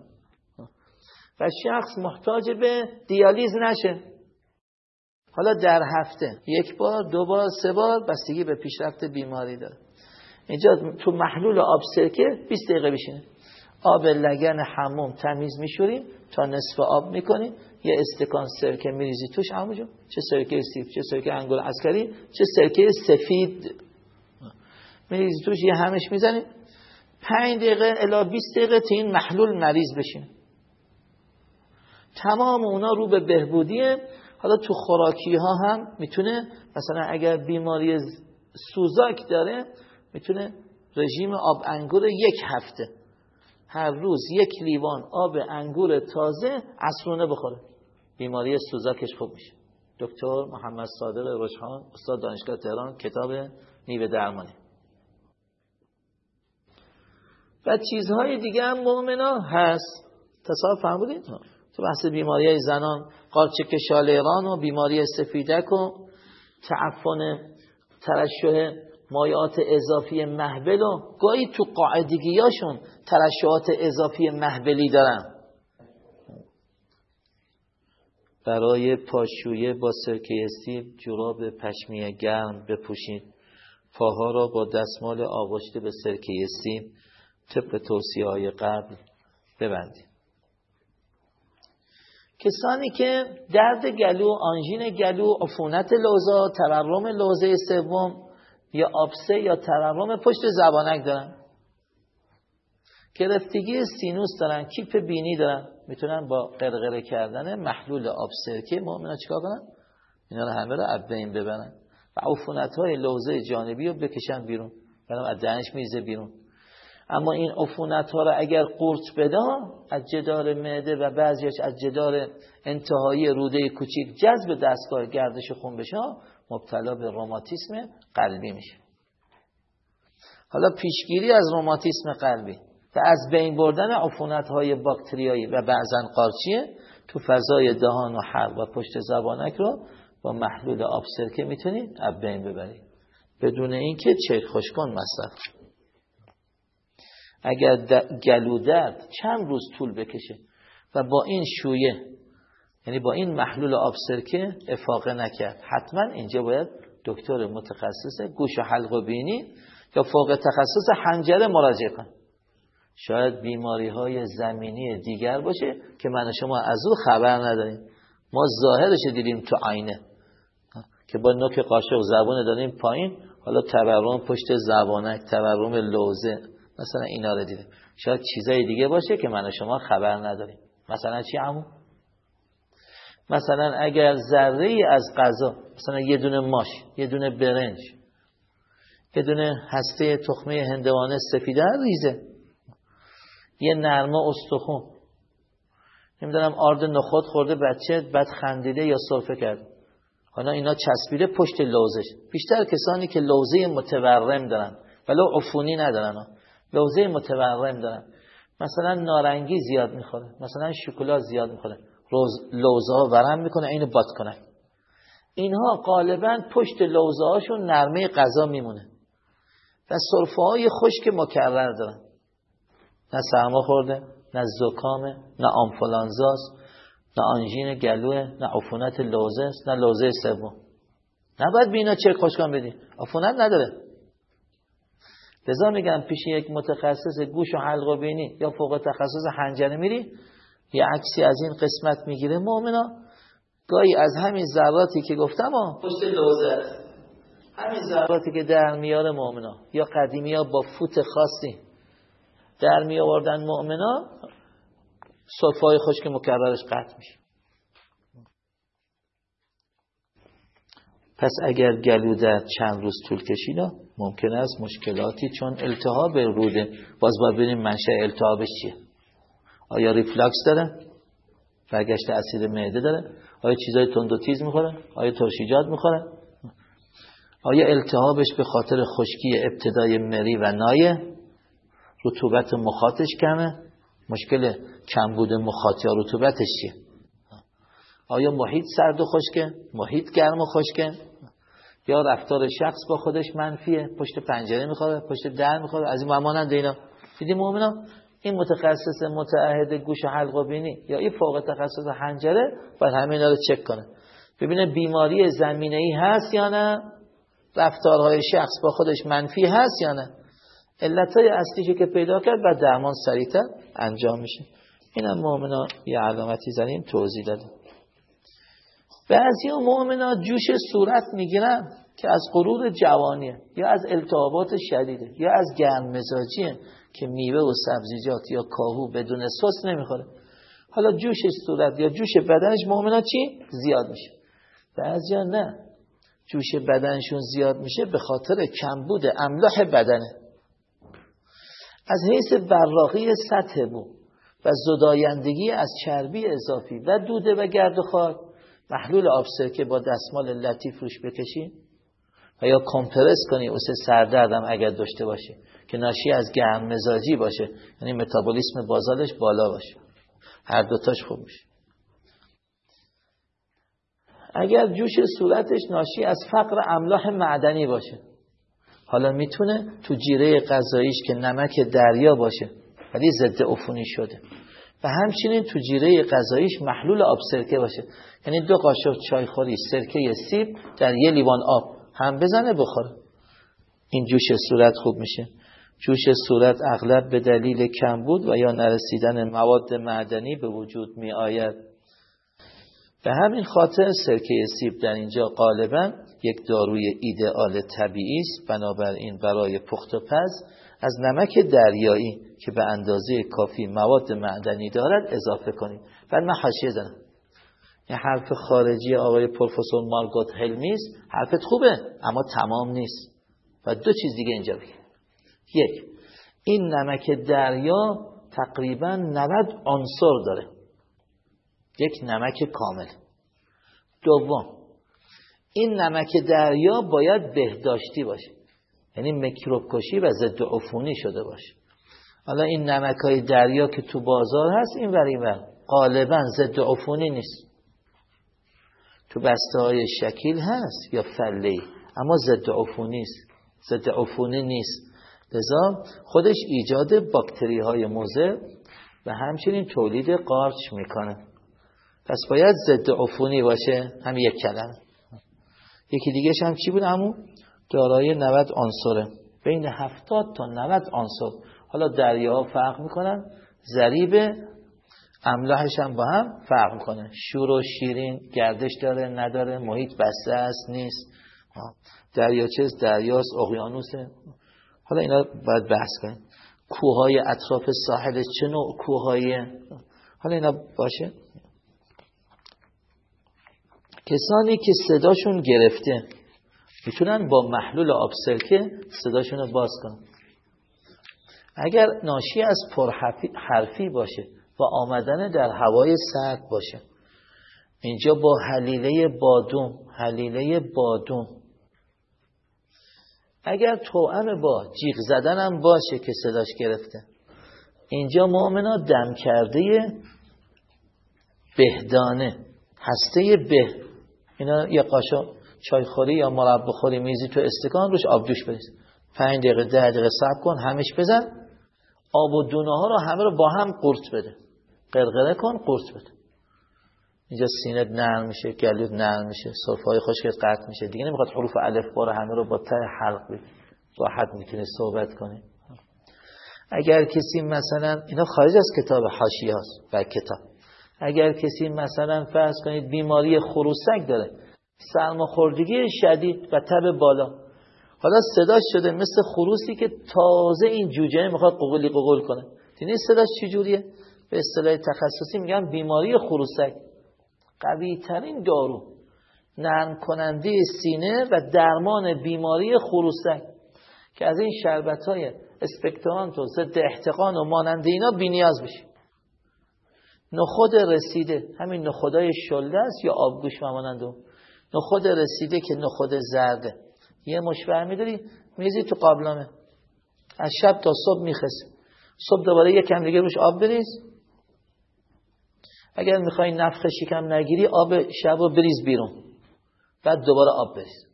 [SPEAKER 1] و شخص محتاج به دیالیز نشه. حالا در هفته یک بار دو بار سه بار بستگی به پیشرفت بیماری داره. اینجا تو محلول آب سرکه 20 دقیقه بشینه آب لگن حموم تمیز میشوریم تا نصف آب می‌کنیم. یه استکان سرکه میریزی توش. همونجا چه سرکه سیب چه سرکه انگل عسکری چه سرکه سفید. میریزی توش یه همش می‌زنیم. پنج دقیقه الا 20 دقیقه تا این محلول مریض بشین تمام اونا رو به بهبودیه. حالا تو خوراکی ها هم می‌تونه مثلا اگر بیماری سوزاک داره می‌تونه رژیم آب انگور یک هفته هر روز یک لیوان آب انگور تازه عصرونه بخوره. بیماری سوزاکش خوب میشه. دکتر محمد صادق روشخان استاد دانشگاه تهران کتاب نیوه درمانی. و چیزهای دیگه هم مؤمنا هست. تصاحب فهمودید تو بحث بیماری های زنان قارچک شالیران و بیماری سفیدک و تعفن ترشح مایات اضافی محبل و گاهی تو قاعدگیاشون ترشحات اضافی محبلی دارن. برای پاشویه با سرکه سیب جوراب پشمی گرم بپوشید. پاها را با دستمال آغشته به سرکه سیب طبق توصیه های قبل ببندید. کسانی که درد گلو، آنژین گلو، عفونت لوزا، تورم لوزه سوم یا آبسه یا تورم پشت زبانک دارن. گرفتگی سینوس دارن کیپ بینی دارن. می‌تونن با قرقره کردن محلول آب سرکه مؤمنا چیکار کنن؟ اینا رو همه رو از بین ببرن. و عفونت های لوزه جانبی رو بکشن بیرون. برام از دهنش میزه بیرون. اما این عفونت ها را اگر قورت بده از جدار معده و بعضیش از جدار انتهایی روده کوچیک جذب دستگاه گردش خون بشه مبتلا به روماتیسم قلبی میشه. حالا پیشگیری از روماتیسم قلبی. و از بین بردن عفونت های باکتریایی و بعضا قارچیه تو فضای دهان و حلق و پشت زبانک رو با محلول آب سرکه می‌تونید از بین ببرید بدون اینکه چک خوشکن مصرف. اگر گلو درد چند روز طول بکشه و با این شویه یعنی با این محلول آب سرکه افاقه نکرد. حتما اینجا باید دکتر متخصص گوش و حلق و بینی یا فوق تخصص حنجره مراجعه کن شاید بیماری های زمینی دیگر باشه که من شما از او خبر نداریم. ما ظاهرش دیدیم تو آینه که با نوک قاشق زبون داریم پایین حالا تورم پشت زبانک تورم لوزه مثلا اینا رو دیدیم. شاید چیزای دیگه باشه که من شما خبر نداریم. مثلا چی عمو؟ مثلا اگر ذره از غذا مثلا یه دونه ماش یه دونه برنج یه دونه هسته تخمه هندوانه سفیده ریزه. یه نرمه استخون. نمی‌دونم آرد نخود خورده بچه بعد خندیده یا سرفه کرده حالا اینا چسبیده پشت لوزش. بیشتر کسانی که لوزه متورم دارن. ولو عفونی ندارن. لوزه متورم دارن. مثلا نارنگی زیاد می‌خوره. مثلا شکلات زیاد می‌خوره. لوزه ها ورم می‌کنه اینو باد کنه. اینها غالبا پشت لوزه هاشون نرمه غذا میمونه. و صرفه های خشک مکرر دارن. نه سرما خورده نه زکامه نه آنفولانزاست نه آنژین گلوه نه عفونت لوزه است نه لوزه سوم. نباید به اینا چک خوشکان بدی. عفونت نداره. لذا میگم پیش یک متخصص گوش و حلق و بینی یا فوق تخصص حنجره میری یه عکسی از این قسمت می‌گیره. مؤمنا گاهی از همین ذراتی که گفتم پشت لوزه همین ذراتی که در میاره مؤمنا یا قدیمی ها با فوت خاصی در می آوردن مؤمنا صفای خشک مکررش قطع میشه. پس اگر گلودرد چند روز طول کشید ممکن است مشکلاتی چون التهاب روده. باز باید ببینیم منشأ التهابش چیه. آیا ریفلاکس داره؟ برگشت اسید معده داره؟ آیا چیزای تند و تیز می‌خوره؟ آیا ترشیجات می‌خوره؟ آیا التهابش به خاطر خشکی ابتدای مری و نایه رطوبت مخاطش کمه؟ مشکل کمبود مخاط یا رطوبتش چیه؟ آیا محیط سرد و خشکه؟ محیط گرم و خشکه؟ یا رفتار شخص با خودش منفیه؟ پشت پنجره می‌خواد پشت در می‌خواد از این ممانند اینا دیدیم مؤمنا این متخصص متعهد گوش حلق و بینی یا این فوق تخصص حنجره باید همه اینا رو چک کنه. ببینه بیماری زمینه ای هست یا نه؟ رفتارهای شخص با خودش منفی هست یا نه؟ علتهای اصلیشو که پیدا کرد و درمان سریعتر انجام میشه. اینم مؤمنا یه علامتی زنیم توضیح دادیم بعضی مؤمنا جوش صورت می‌گیرن که از غرور جوانیه یا از التهابات شدیده یا از گرم مزاجیه. که میوه و سبزیجات یا کاهو بدون سس نمی‌خوره. حالا جوش صورت یا جوش بدنش مؤمنا چی؟ زیاد میشه. بعضیا نه. جوش بدنشون زیاد میشه به خاطر کمبود املاح بدنه. از حیث براقی سطح بو و زدایندگی از چربی اضافی و دوده و گرد و خاک محلول آب که با دستمال لطیف روش بکشین و یا کمپرس کنی اوسه سردردم اگر داشته باشی که ناشی از گرم مزاجی باشه یعنی متابولیسم بازالش بالا باشه. هر دوتاش خوب میشه. اگر جوش صورتش ناشی از فقر املاح معدنی باشه حالا می‌تونه تو جیره غذاییش که نمک دریا باشه ولی ضد عفونی شده. و همچنین تو جیره غذاییش محلول آب سرکه باشه. یعنی دو قاشق چای خوری سرکه سیب در یه لیوان آب. هم بزنه بخوره. این جوش صورت خوب میشه. جوش صورت اغلب به دلیل کم بود و یا نرسیدن مواد معدنی به وجود می آید به همین خاطر سرکه سیب در اینجا غالبا یک داروی ایدئال طبیعی است. بنابراین برای پخت و پز از نمک دریایی که به اندازه کافی مواد معدنی دارد اضافه کنید. بعد من حاشیه زنم این حرف خارجی آقای پروفسور مارگوت هلمیس حرفت خوبه اما تمام نیست. و دو چیز دیگه اینجا بگیم یک این نمک دریا تقریبا 90 عنصر داره. یک نمک کامل. دوم این نمک دریا باید بهداشتی باشه. یعنی میکروب کشی و ضد عفونی شده باشه. حالا این نمک های دریا که تو بازار هست این وری و غالبا ضد عفونی نیست. تو بسته های شکیل هست یا فله اما ضد عفونی است ضد عفونی نیست. لذا خودش ایجاد باکتری های موزه و همچنین تولید قارچ می‌کنه. پس باید ضد عفونی باشه. هم یک کلمه. یکی دیگه هم چی بود؟ همون دارای 90 عنصره. بین 70 تا 90 عنصر. حالا دریاها فرق می‌کنن. ضریب املاحش هم با هم فرق می‌کنه. شور و شیرین گردش داره نداره محیط بسته است نیست. دریاچه دریاست اقیانوسه. حالا اینا باید بحث کنیم. کوههای اطراف ساحل چه نوع کوههای حالا اینا باشه. کسانی که صداشون گرفته می‌تونن با محلول آب سرکه صداشون رو باز کنن. اگر ناشی از پرحرفی باشه و آمدن در هوای سرد باشه. اینجا با حلیله بادوم حلیله بادوم. اگر توأم با جیغ زدنم باشه که صداش گرفته. اینجا مؤمنا دم کرده بهدانه هسته به. اینا یه قاشق چایخوری یا مربى خوری میزی تو استکان روش آب دوش بریز. پنج دقیقه ده دقیقه صبر کن همش بزن. آب و دونه ها رو همه رو با هم قورت بده. قرقره کن قورت بده. اینجا سینت نرم میشه گلوت نرم میشه صرف های خشکت قطع میشه. دیگه نمی‌خواد حروف الف بار همه رو با ته حلق راحت می‌تونه صحبت کنی. اگر کسی مثلا اینا خارج از کتاب حاشیه هست و کتاب. اگر کسی مثلا فرض کنید بیماری خروسک داره سرماخوردگی شدید و تب بالا. حالا صداش شده مثل خروسی که تازه این جوجه می‌خواد قغلی قغل کنه. دیدین صداش چجوریه؟ به اصطلاح تخصصی میگن بیماری خروسک. قوی ترین دارو نرم کننده سینه و درمان بیماری خروسک. که از این شربت های اسپکترانت و ضد احتقان و مانند اینا بینیاز بشه. نخود رسیده همین نخودای شلده است یا آبگوش مانند نخود رسیده که نخود زرده. یه مشبه میداری میزی تو قابلمه. از شب تا صبح میخست صبح دوباره یه کم دیگه روش آب بریز. اگر می‌خوای نفخ شکم نگیری آب شب رو بریز بیرون. بعد دوباره آب بریز.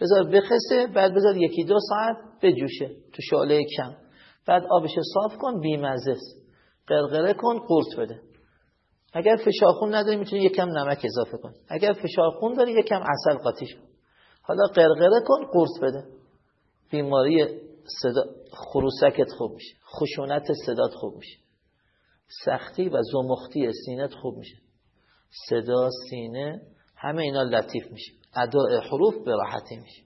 [SPEAKER 1] بذار بخسه بعد بذار یکی دو ساعت بجوشه تو شعله کم. بعد آبش صاف کن بیمزه. قرقره کن قورت بده. اگر فشارخون نداری می‌تونی یکم نمک اضافه کن. اگر فشارخون داری یکم عسل قاطیش کن. حالا قرقره کن قورت بده. بیماری صدا خروسکت خوب میشه. خشونت صدات خوب میشه. سختی و زمختی سینت خوب میشه. صدا سینه همه اینا لطیف میشه. اداء حروف به راحتی میشه.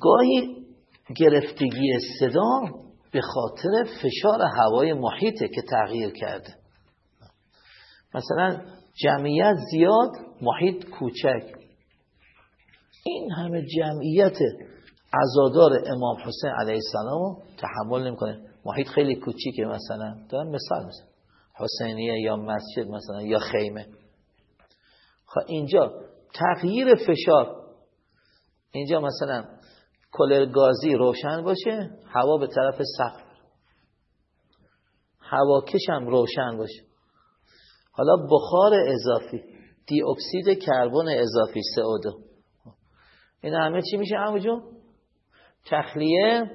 [SPEAKER 1] گاهی گرفتگی صدا به خاطر فشار هوای محیطه که تغییر کرده. مثلا جمعیت زیاد محیط کوچک. این همه جمعیت عزادار امام حسین علیه السلام تحمل نمی‌کنه. محیط خیلی کوچیکه مثلا. دارم مثال مثلا حسینیه یا مسجد مثلا یا خیمه. خب اینجا تغییر فشار. اینجا مثلا کلر گازی روشن باشه هوا به طرف سقف. هواکش هم روشن باشه. حالا بخار اضافی دی اکسید کربن اضافی CO2 این همه چی میشه همونجون تخلیه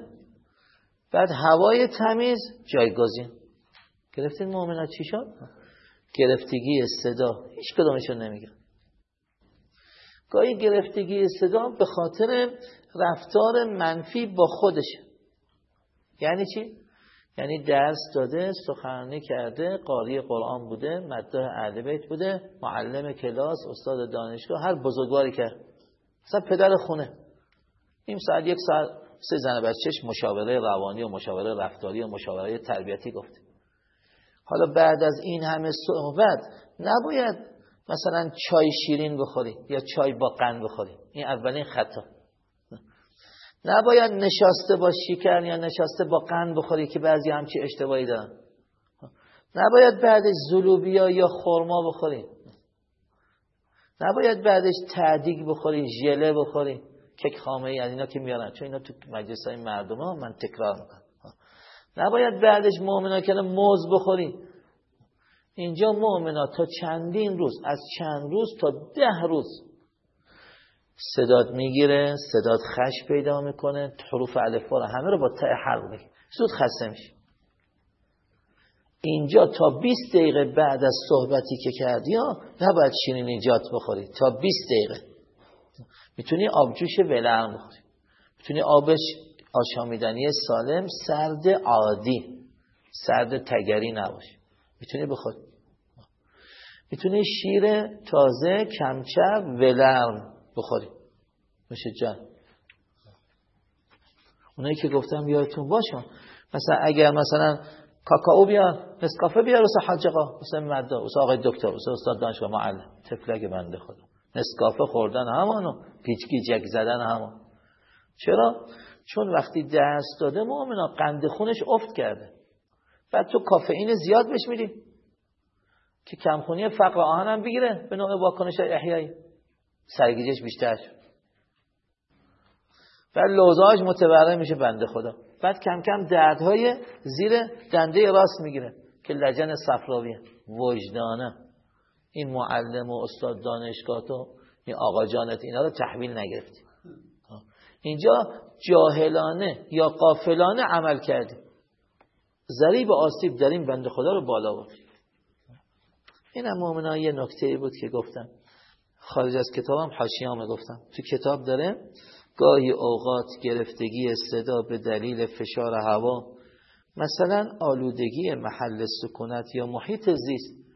[SPEAKER 1] بعد هوای تمیز جایگزین. گرفتین مؤمنات چی شد؟ گرفتگی صدا. هیچ کدومشون نمیگن. گاهی گرفتگی صدا به خاطر رفتار منفی با خودشه. یعنی چی؟ یعنی درس داده سخنرانی کرده قاری قرآن بوده مدده اهل بیت بوده معلم کلاس استاد دانشگاه هر بزرگواری کرد. مثلا پدر خونه. این ساعت یک ساعت سه زن بچهش مشاوره روانی و مشاوره رفتاری و مشاوره تربیتی گفته حالا بعد از این همه صحبت نباید مثلا چای شیرین بخوری یا چای با قند بخوری. این اولین خطا. نباید نشسته با شکر یا نشسته با قند بخوری که بعضی همچی اشتباهی دارن. نباید بعدش زلوبیا یا خورما بخوری. نباید بعدش تعدیق بخوری ژله بخوری. کک خامه ای از اینا که میارن. چون اینا تو مجلس های مردم ها من تکرار می‌کنم. نباید بعدش مؤمنا که موز بخوری اینجا مؤمنا تا چندین روز از چند روز تا ده روز صداد می‌گیره صداد خش پیدا می‌کنه حروف الفا همه رو با ته حلق میگه زود خسته میشه اینجا تا 20 دقیقه بعد از صحبتی که کردی ها نباید شیرینی جات بخوری. تا 20 دقیقه. می‌تونی آبجوش ولرم بخوری. می‌تونی آبش آشامیدنی سالم سرد عادی سرد تگری نباشه. می‌تونی بخوری. می‌تونی شیر تازه کمچر ولرم بخوری. میشه جان. اونایی که گفتم یادتون باشم مثلا اگر مثلا کاکائو بیار نسکافه بیار حاجقا مثلا مدا واسه آقای دکتر واسه استاد دانشگاه معلم. تفلک بنده خدا. نسکافه خوردن همانو پیچ زدن همان چرا؟ چون وقتی درس داده مؤمنا قند خونش افت کرده. بعد تو کافئین زیاد بهش میدی که کمخونی فقر آهن هم بگیره به نوع واکنش احیایی. سرگیجش بیشتر شد. بعد لوزاش متورم میشه بنده خدا. بعد کم کم دردهای زیر دنده راست می‌گیره که لجن صفراویه. وجدانه. این معلم و استاد دانشگاه تو این آقا جانت اینا رو تحویل نگرفتی. اینجا جاهلانه یا قافلانه عمل کردی. ضریب آسیب در این بنده خدا رو بالا بردی این هم یه نکته بود که گفتم. خارج از کتابم حاشیه‌ام گفتم. تو کتاب داره گاهی اوقات گرفتگی صدا به دلیل فشار هوا مثلا آلودگی محل سکونت یا محیط زیست.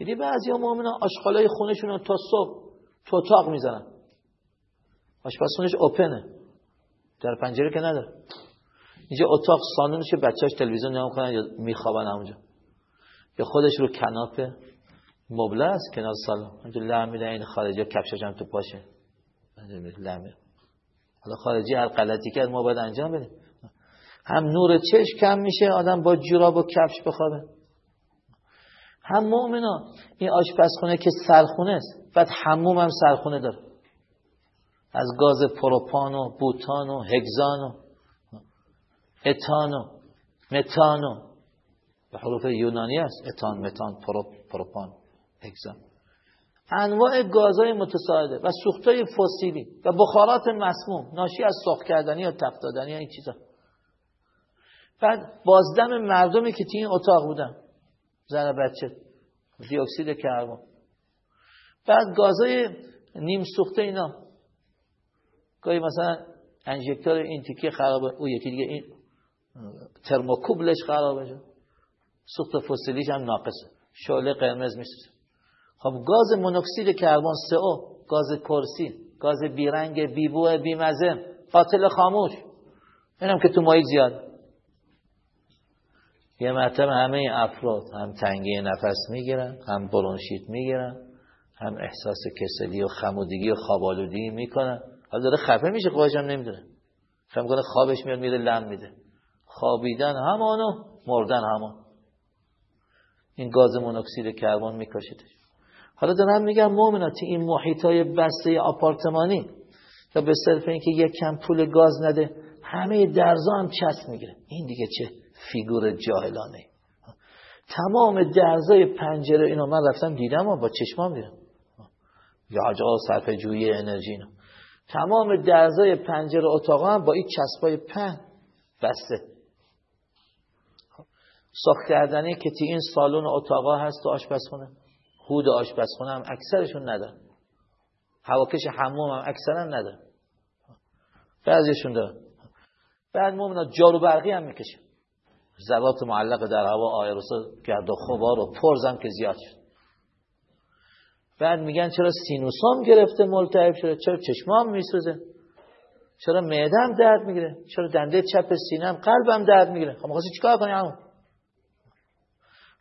[SPEAKER 1] یعنی بعضی مؤمنا آشغالای خونشون تا صبح تو اتاق می‌زنن. آشپزخونش اوپنه در پنجره که نداره. اینجا اتاق سالونش بچهش تلویزیون نگاه کنن یا میخوابن اونجا یا خودش رو کناپه مبله است کنار سالن. اونجا لعم میده این خارجی کفشش هم تو پاشه. لعمه حالا خارجی هر غلطی کرد ما باید انجام بدیم. هم نور چشم کم میشه آدم با جوراب و کفش بخوابه. هم مؤمنا. این آشپزخونه که سرخونه است. بعد حموم هم سرخونه داره. از گاز پروپان و بوتان و هگزان و اتان و متان و به حروف یونانی است. اتان متان پروپان هگزان. انواع گازهای متساعده و سوختای فسیلی و بخارات مسموم ناشی از سرخ کردنی یا تفت دادنی این چیزا. بعد بازدم مردمی که توی این اتاق بودن. زن بچه. دی اکسید کربن. بعد گازهای نیم سوخته اینا. گاهی مثلا انژکتور این تیکه خرابه او یکی دیگه این ترموکوبلش خرابه سوخت فسیلیش هم ناقصه. شعله قرمز میشه خب گاز مونوکسید کربن سئو گاز کرسی گاز بیرنگ بیبو بیمزه قاتل خاموش. اینم که تو مایی زیاد. یه مرتبه همه افراد هم تنگی نفس می‌گیرن هم برونشیت می‌گیرن هم احساس کسلی و خمودگی و خوابالودگی می‌کنن. حالا داره خفه میشه خودش هم نمی‌دونه. خم کنه خوابش میاد میره لم میده. خوابیدن همانو مردن همان. این گاز مونوکسید کربن میکشیدش. حالا دارم میگم مومناتی این محیط های بسته آپارتمانی یا به صرف اینکه یک کم پول گاز نده همه درزا هم چسب می‌گیره این دیگه چه؟ فیگور جاهلانه. تمام درزای پنجره اینو من رفتم دیدم و با چشمام دیدم. یا عجا صرف جویی انرژی اینو تمام درزای پنجره اتاق هم با این چسبای پن بسته. ساخت کردنی که تی این سالن اتاقا هست و آشپزخونه. هود آشپزخونه هم اکثرشون ندارن. هواکش حموم هم اکثرا ندارن. بعضیشون دارن. بعد مومنا جارو برقی هم می‌کشه ذرات معلق در هوا آیروس گرد و خبار و پرزم که زیاد شد. بعد میگن چرا سینوسام گرفته ملتهب شده؟ چرا چشمام میسوزه؟ چرا معدم درد می‌گیره؟ چرا دنده چپ سینم قلبم درد می‌گیره؟ خب می‌خواستی چیکار کنی همون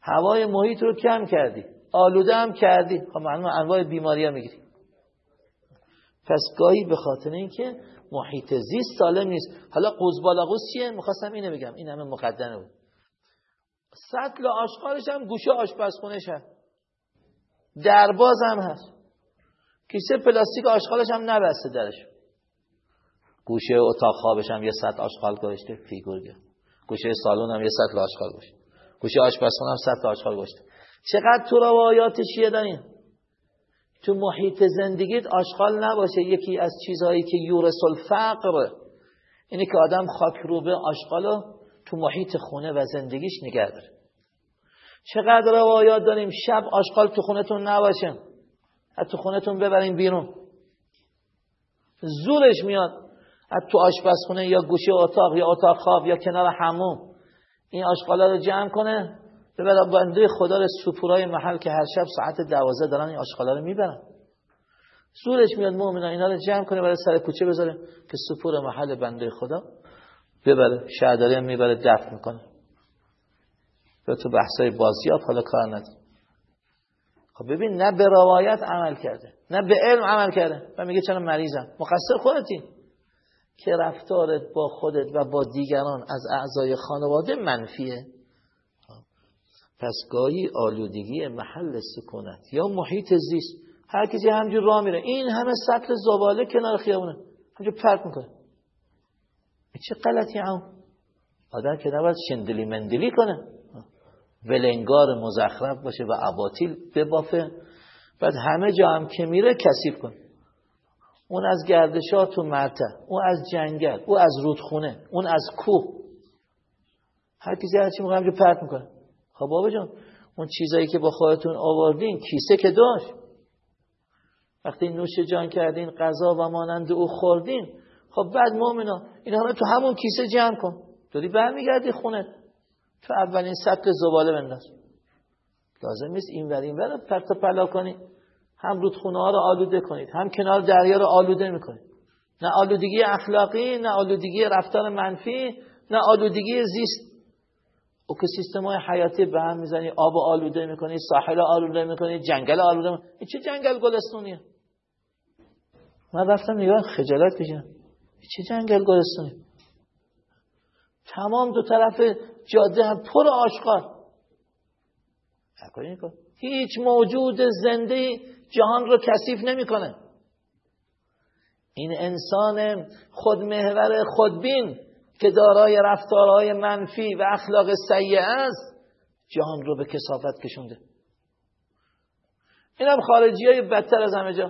[SPEAKER 1] هوای محیط رو کم کردی آلوده هم کردی. خب معلوم انواع بیماری ها می‌گیری. پس گاهی به خاطر اینکه محیط زیست سالم نیست. حالا قوزبالاقوس چیه؟ می‌خواستم اینو بگم. این همه مقدمه بود. سطل آشغالش هم گوشه آشپزخونهش هست درباز هم هست. کیسه پلاستیک آشغالش هم نبسته درش. گوشه اتاق خوابش هم یه سطل آشغال گذاشته. فیگور گرفت. گوشه سالن هم یه سطل آشغال گذاشته. گوشه آشپزخونه هم سطل آشغال گذاشته. چقدر تو روایات چیه داریم تو محیط زندگیت آشغال نباشه. یکی از چیزهایی که یورس الفقر اینه که آدم خاک روبه آشغالو تو محیط خونه و زندگیش نگه داره. چقدر روایات داریم شب آشغال تو خونتون نباشه. از تو خونتون ببرین بیرون. زورش میاد. از تو آشپزخونه یا گوشه اتاق یا اتاق خواب یا کنار حموم. این آشغالا رو جمع کنه. ببر بنده خدا رو سپورای محل که هر شب ساعت دوازه دارن این آشغالا رو می‌برن. زورش میاد مؤمنا اینا رو جمع کنه برای سر کوچه بذاره که سپور محل بنده خدا ببره. شهرداری هم می‌بره دفن می‌کنه. به تو بحثای بازیاب حالا کار نداره. خب ببین نه به روایت عمل کرده نه به علم عمل کرده. و میگه چرا مریضم؟ مقصر خودتی. که رفتارت با خودت و با دیگران از اعضای خانواده منفیه. پس گاهی آلودگی محل سکونت یا محیط زیست. هر کسی همجور راه میره. این همه سطل زباله کنار خیابونه. همجور پرت می‌کنه. چه غلطی هم؟ آدم که نباید شندلی مندلی کنه. ولنگار مزخرف باشه و عباطیل ببافه. بعد همه جا هم که میره کسیب کن. اون از گردشا تو مرتع اون از جنگل اون از رودخونه اون از کوه. هر کسی هرچی موقع همجا پرت می‌کنه. خب بابا جان اون چیزایی که با خودتون آوردین کیسه که داشت. وقتی نوش جان کردین غذا و مانند او خوردین خب بعد مؤمنا این همه تو همون کیسه جمع کن. داری برمیگردی خونه. تو اولین سطل زباله بنداز. لازم نیست این ور این ور پرت پلا کنید هم رودخونه ها رو آلوده کنید هم کنار دریا رو آلوده می‌کنید. نه آلودگی اخلاقی نه آلودگی رفتار منفی نه آلودگی زیست. اکوسیستم های حیاتی به هم می‌زنی آب آلوده می‌کنی ساحل آلوده می‌کنی جنگل آلوده می‌کنی چه جنگل گلستونیه؟ من رفتم نگاه خجالت کشم چه جنگل گلستونی؟ تمام دو طرف جاده هم پر آشغال. هیچ موجود زنده جهان رو کثیف نمی‌کنه. این انسان خودمحور خودبین که دارای رفتارهای منفی و اخلاق سیعه است جهان رو به کسافت کشونده. این هم خارجی های بدتر از همه جا.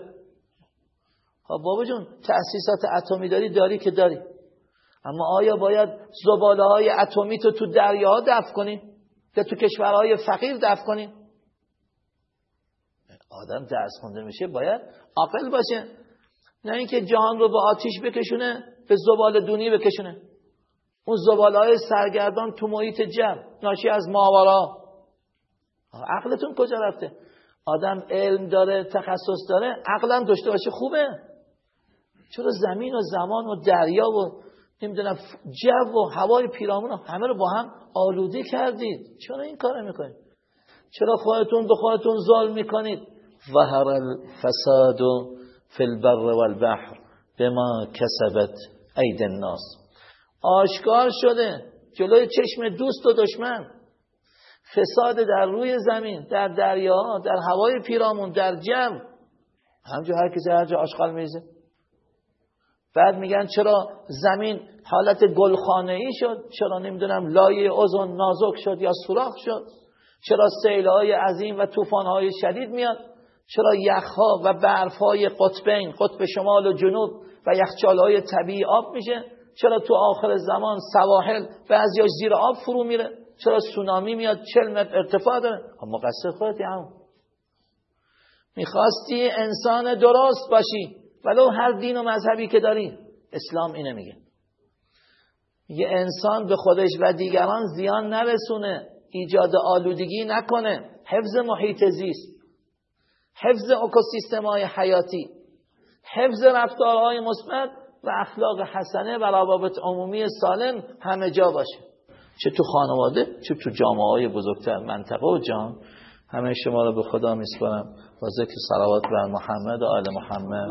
[SPEAKER 1] خب بابا جون تأسیسات اتمی داری داری که داری. اما آیا باید زباله های اتمی تو تو دریاها دفع کنیم؟ یا تو کشورهای فقیر دفع کنیم؟ آدم درس خونده میشه باید عاقل باشه. نه اینکه جهان رو به آتیش بکشونه به زبال دونی بکشونه. اون زباله های سرگردان تو محیط جمع ناشی از ماورا. عقلتون کجا رفته؟ آدم علم داره تخصص داره عقلم داشته باشه خوبه. چرا زمین و زمان و دریا و نمی‌دونم جو و هوای پیرامون همه رو با هم آلوده کردید؟ چرا این کار می‌کنید؟ چرا خودتون به خودتون ظلم می‌کنید؟ ظهر الفساد فی البر والبحر بما کسبت عید الناس. آشکار شده. جلوی چشم دوست و دشمن. فساد در روی زمین در دریا در هوای پیرامون در جو همجا هر کسی هر جا آشغال میزه بعد میگن چرا زمین حالت گلخانه ای شد؟ چرا نمی‌دونم لایه اوزون نازک شد یا سوراخ شد؟ چرا های عظیم و های شدید میاد؟ چرا یخها و های قطبین قطب شمال و جنوب و های طبیعی آب میشه؟ چرا تو آخر زمان سواحل بعضیاش زیر آب فرو میره؟ چرا سونامی میاد چل متر ارتفاع داره؟ خب مقصر خودتی هم می‌خواستی انسان درست باشی ولو هر دین و مذهبی که داری. اسلام اینه میگه. یه انسان به خودش و دیگران زیان نرسونه ایجاد آلودگی نکنه. حفظ محیط زیست حفظ اکوسیستم های حیاتی حفظ رفتارهای مثبت. و اخلاق حسنه و روابط عمومی سالم همه جا باشه. چه تو خانواده چه تو جامعه های بزرگتر منطقه و جان همه شما رو به خدا میسپارم. و ذکر صلوات بر محمد و آل محمد.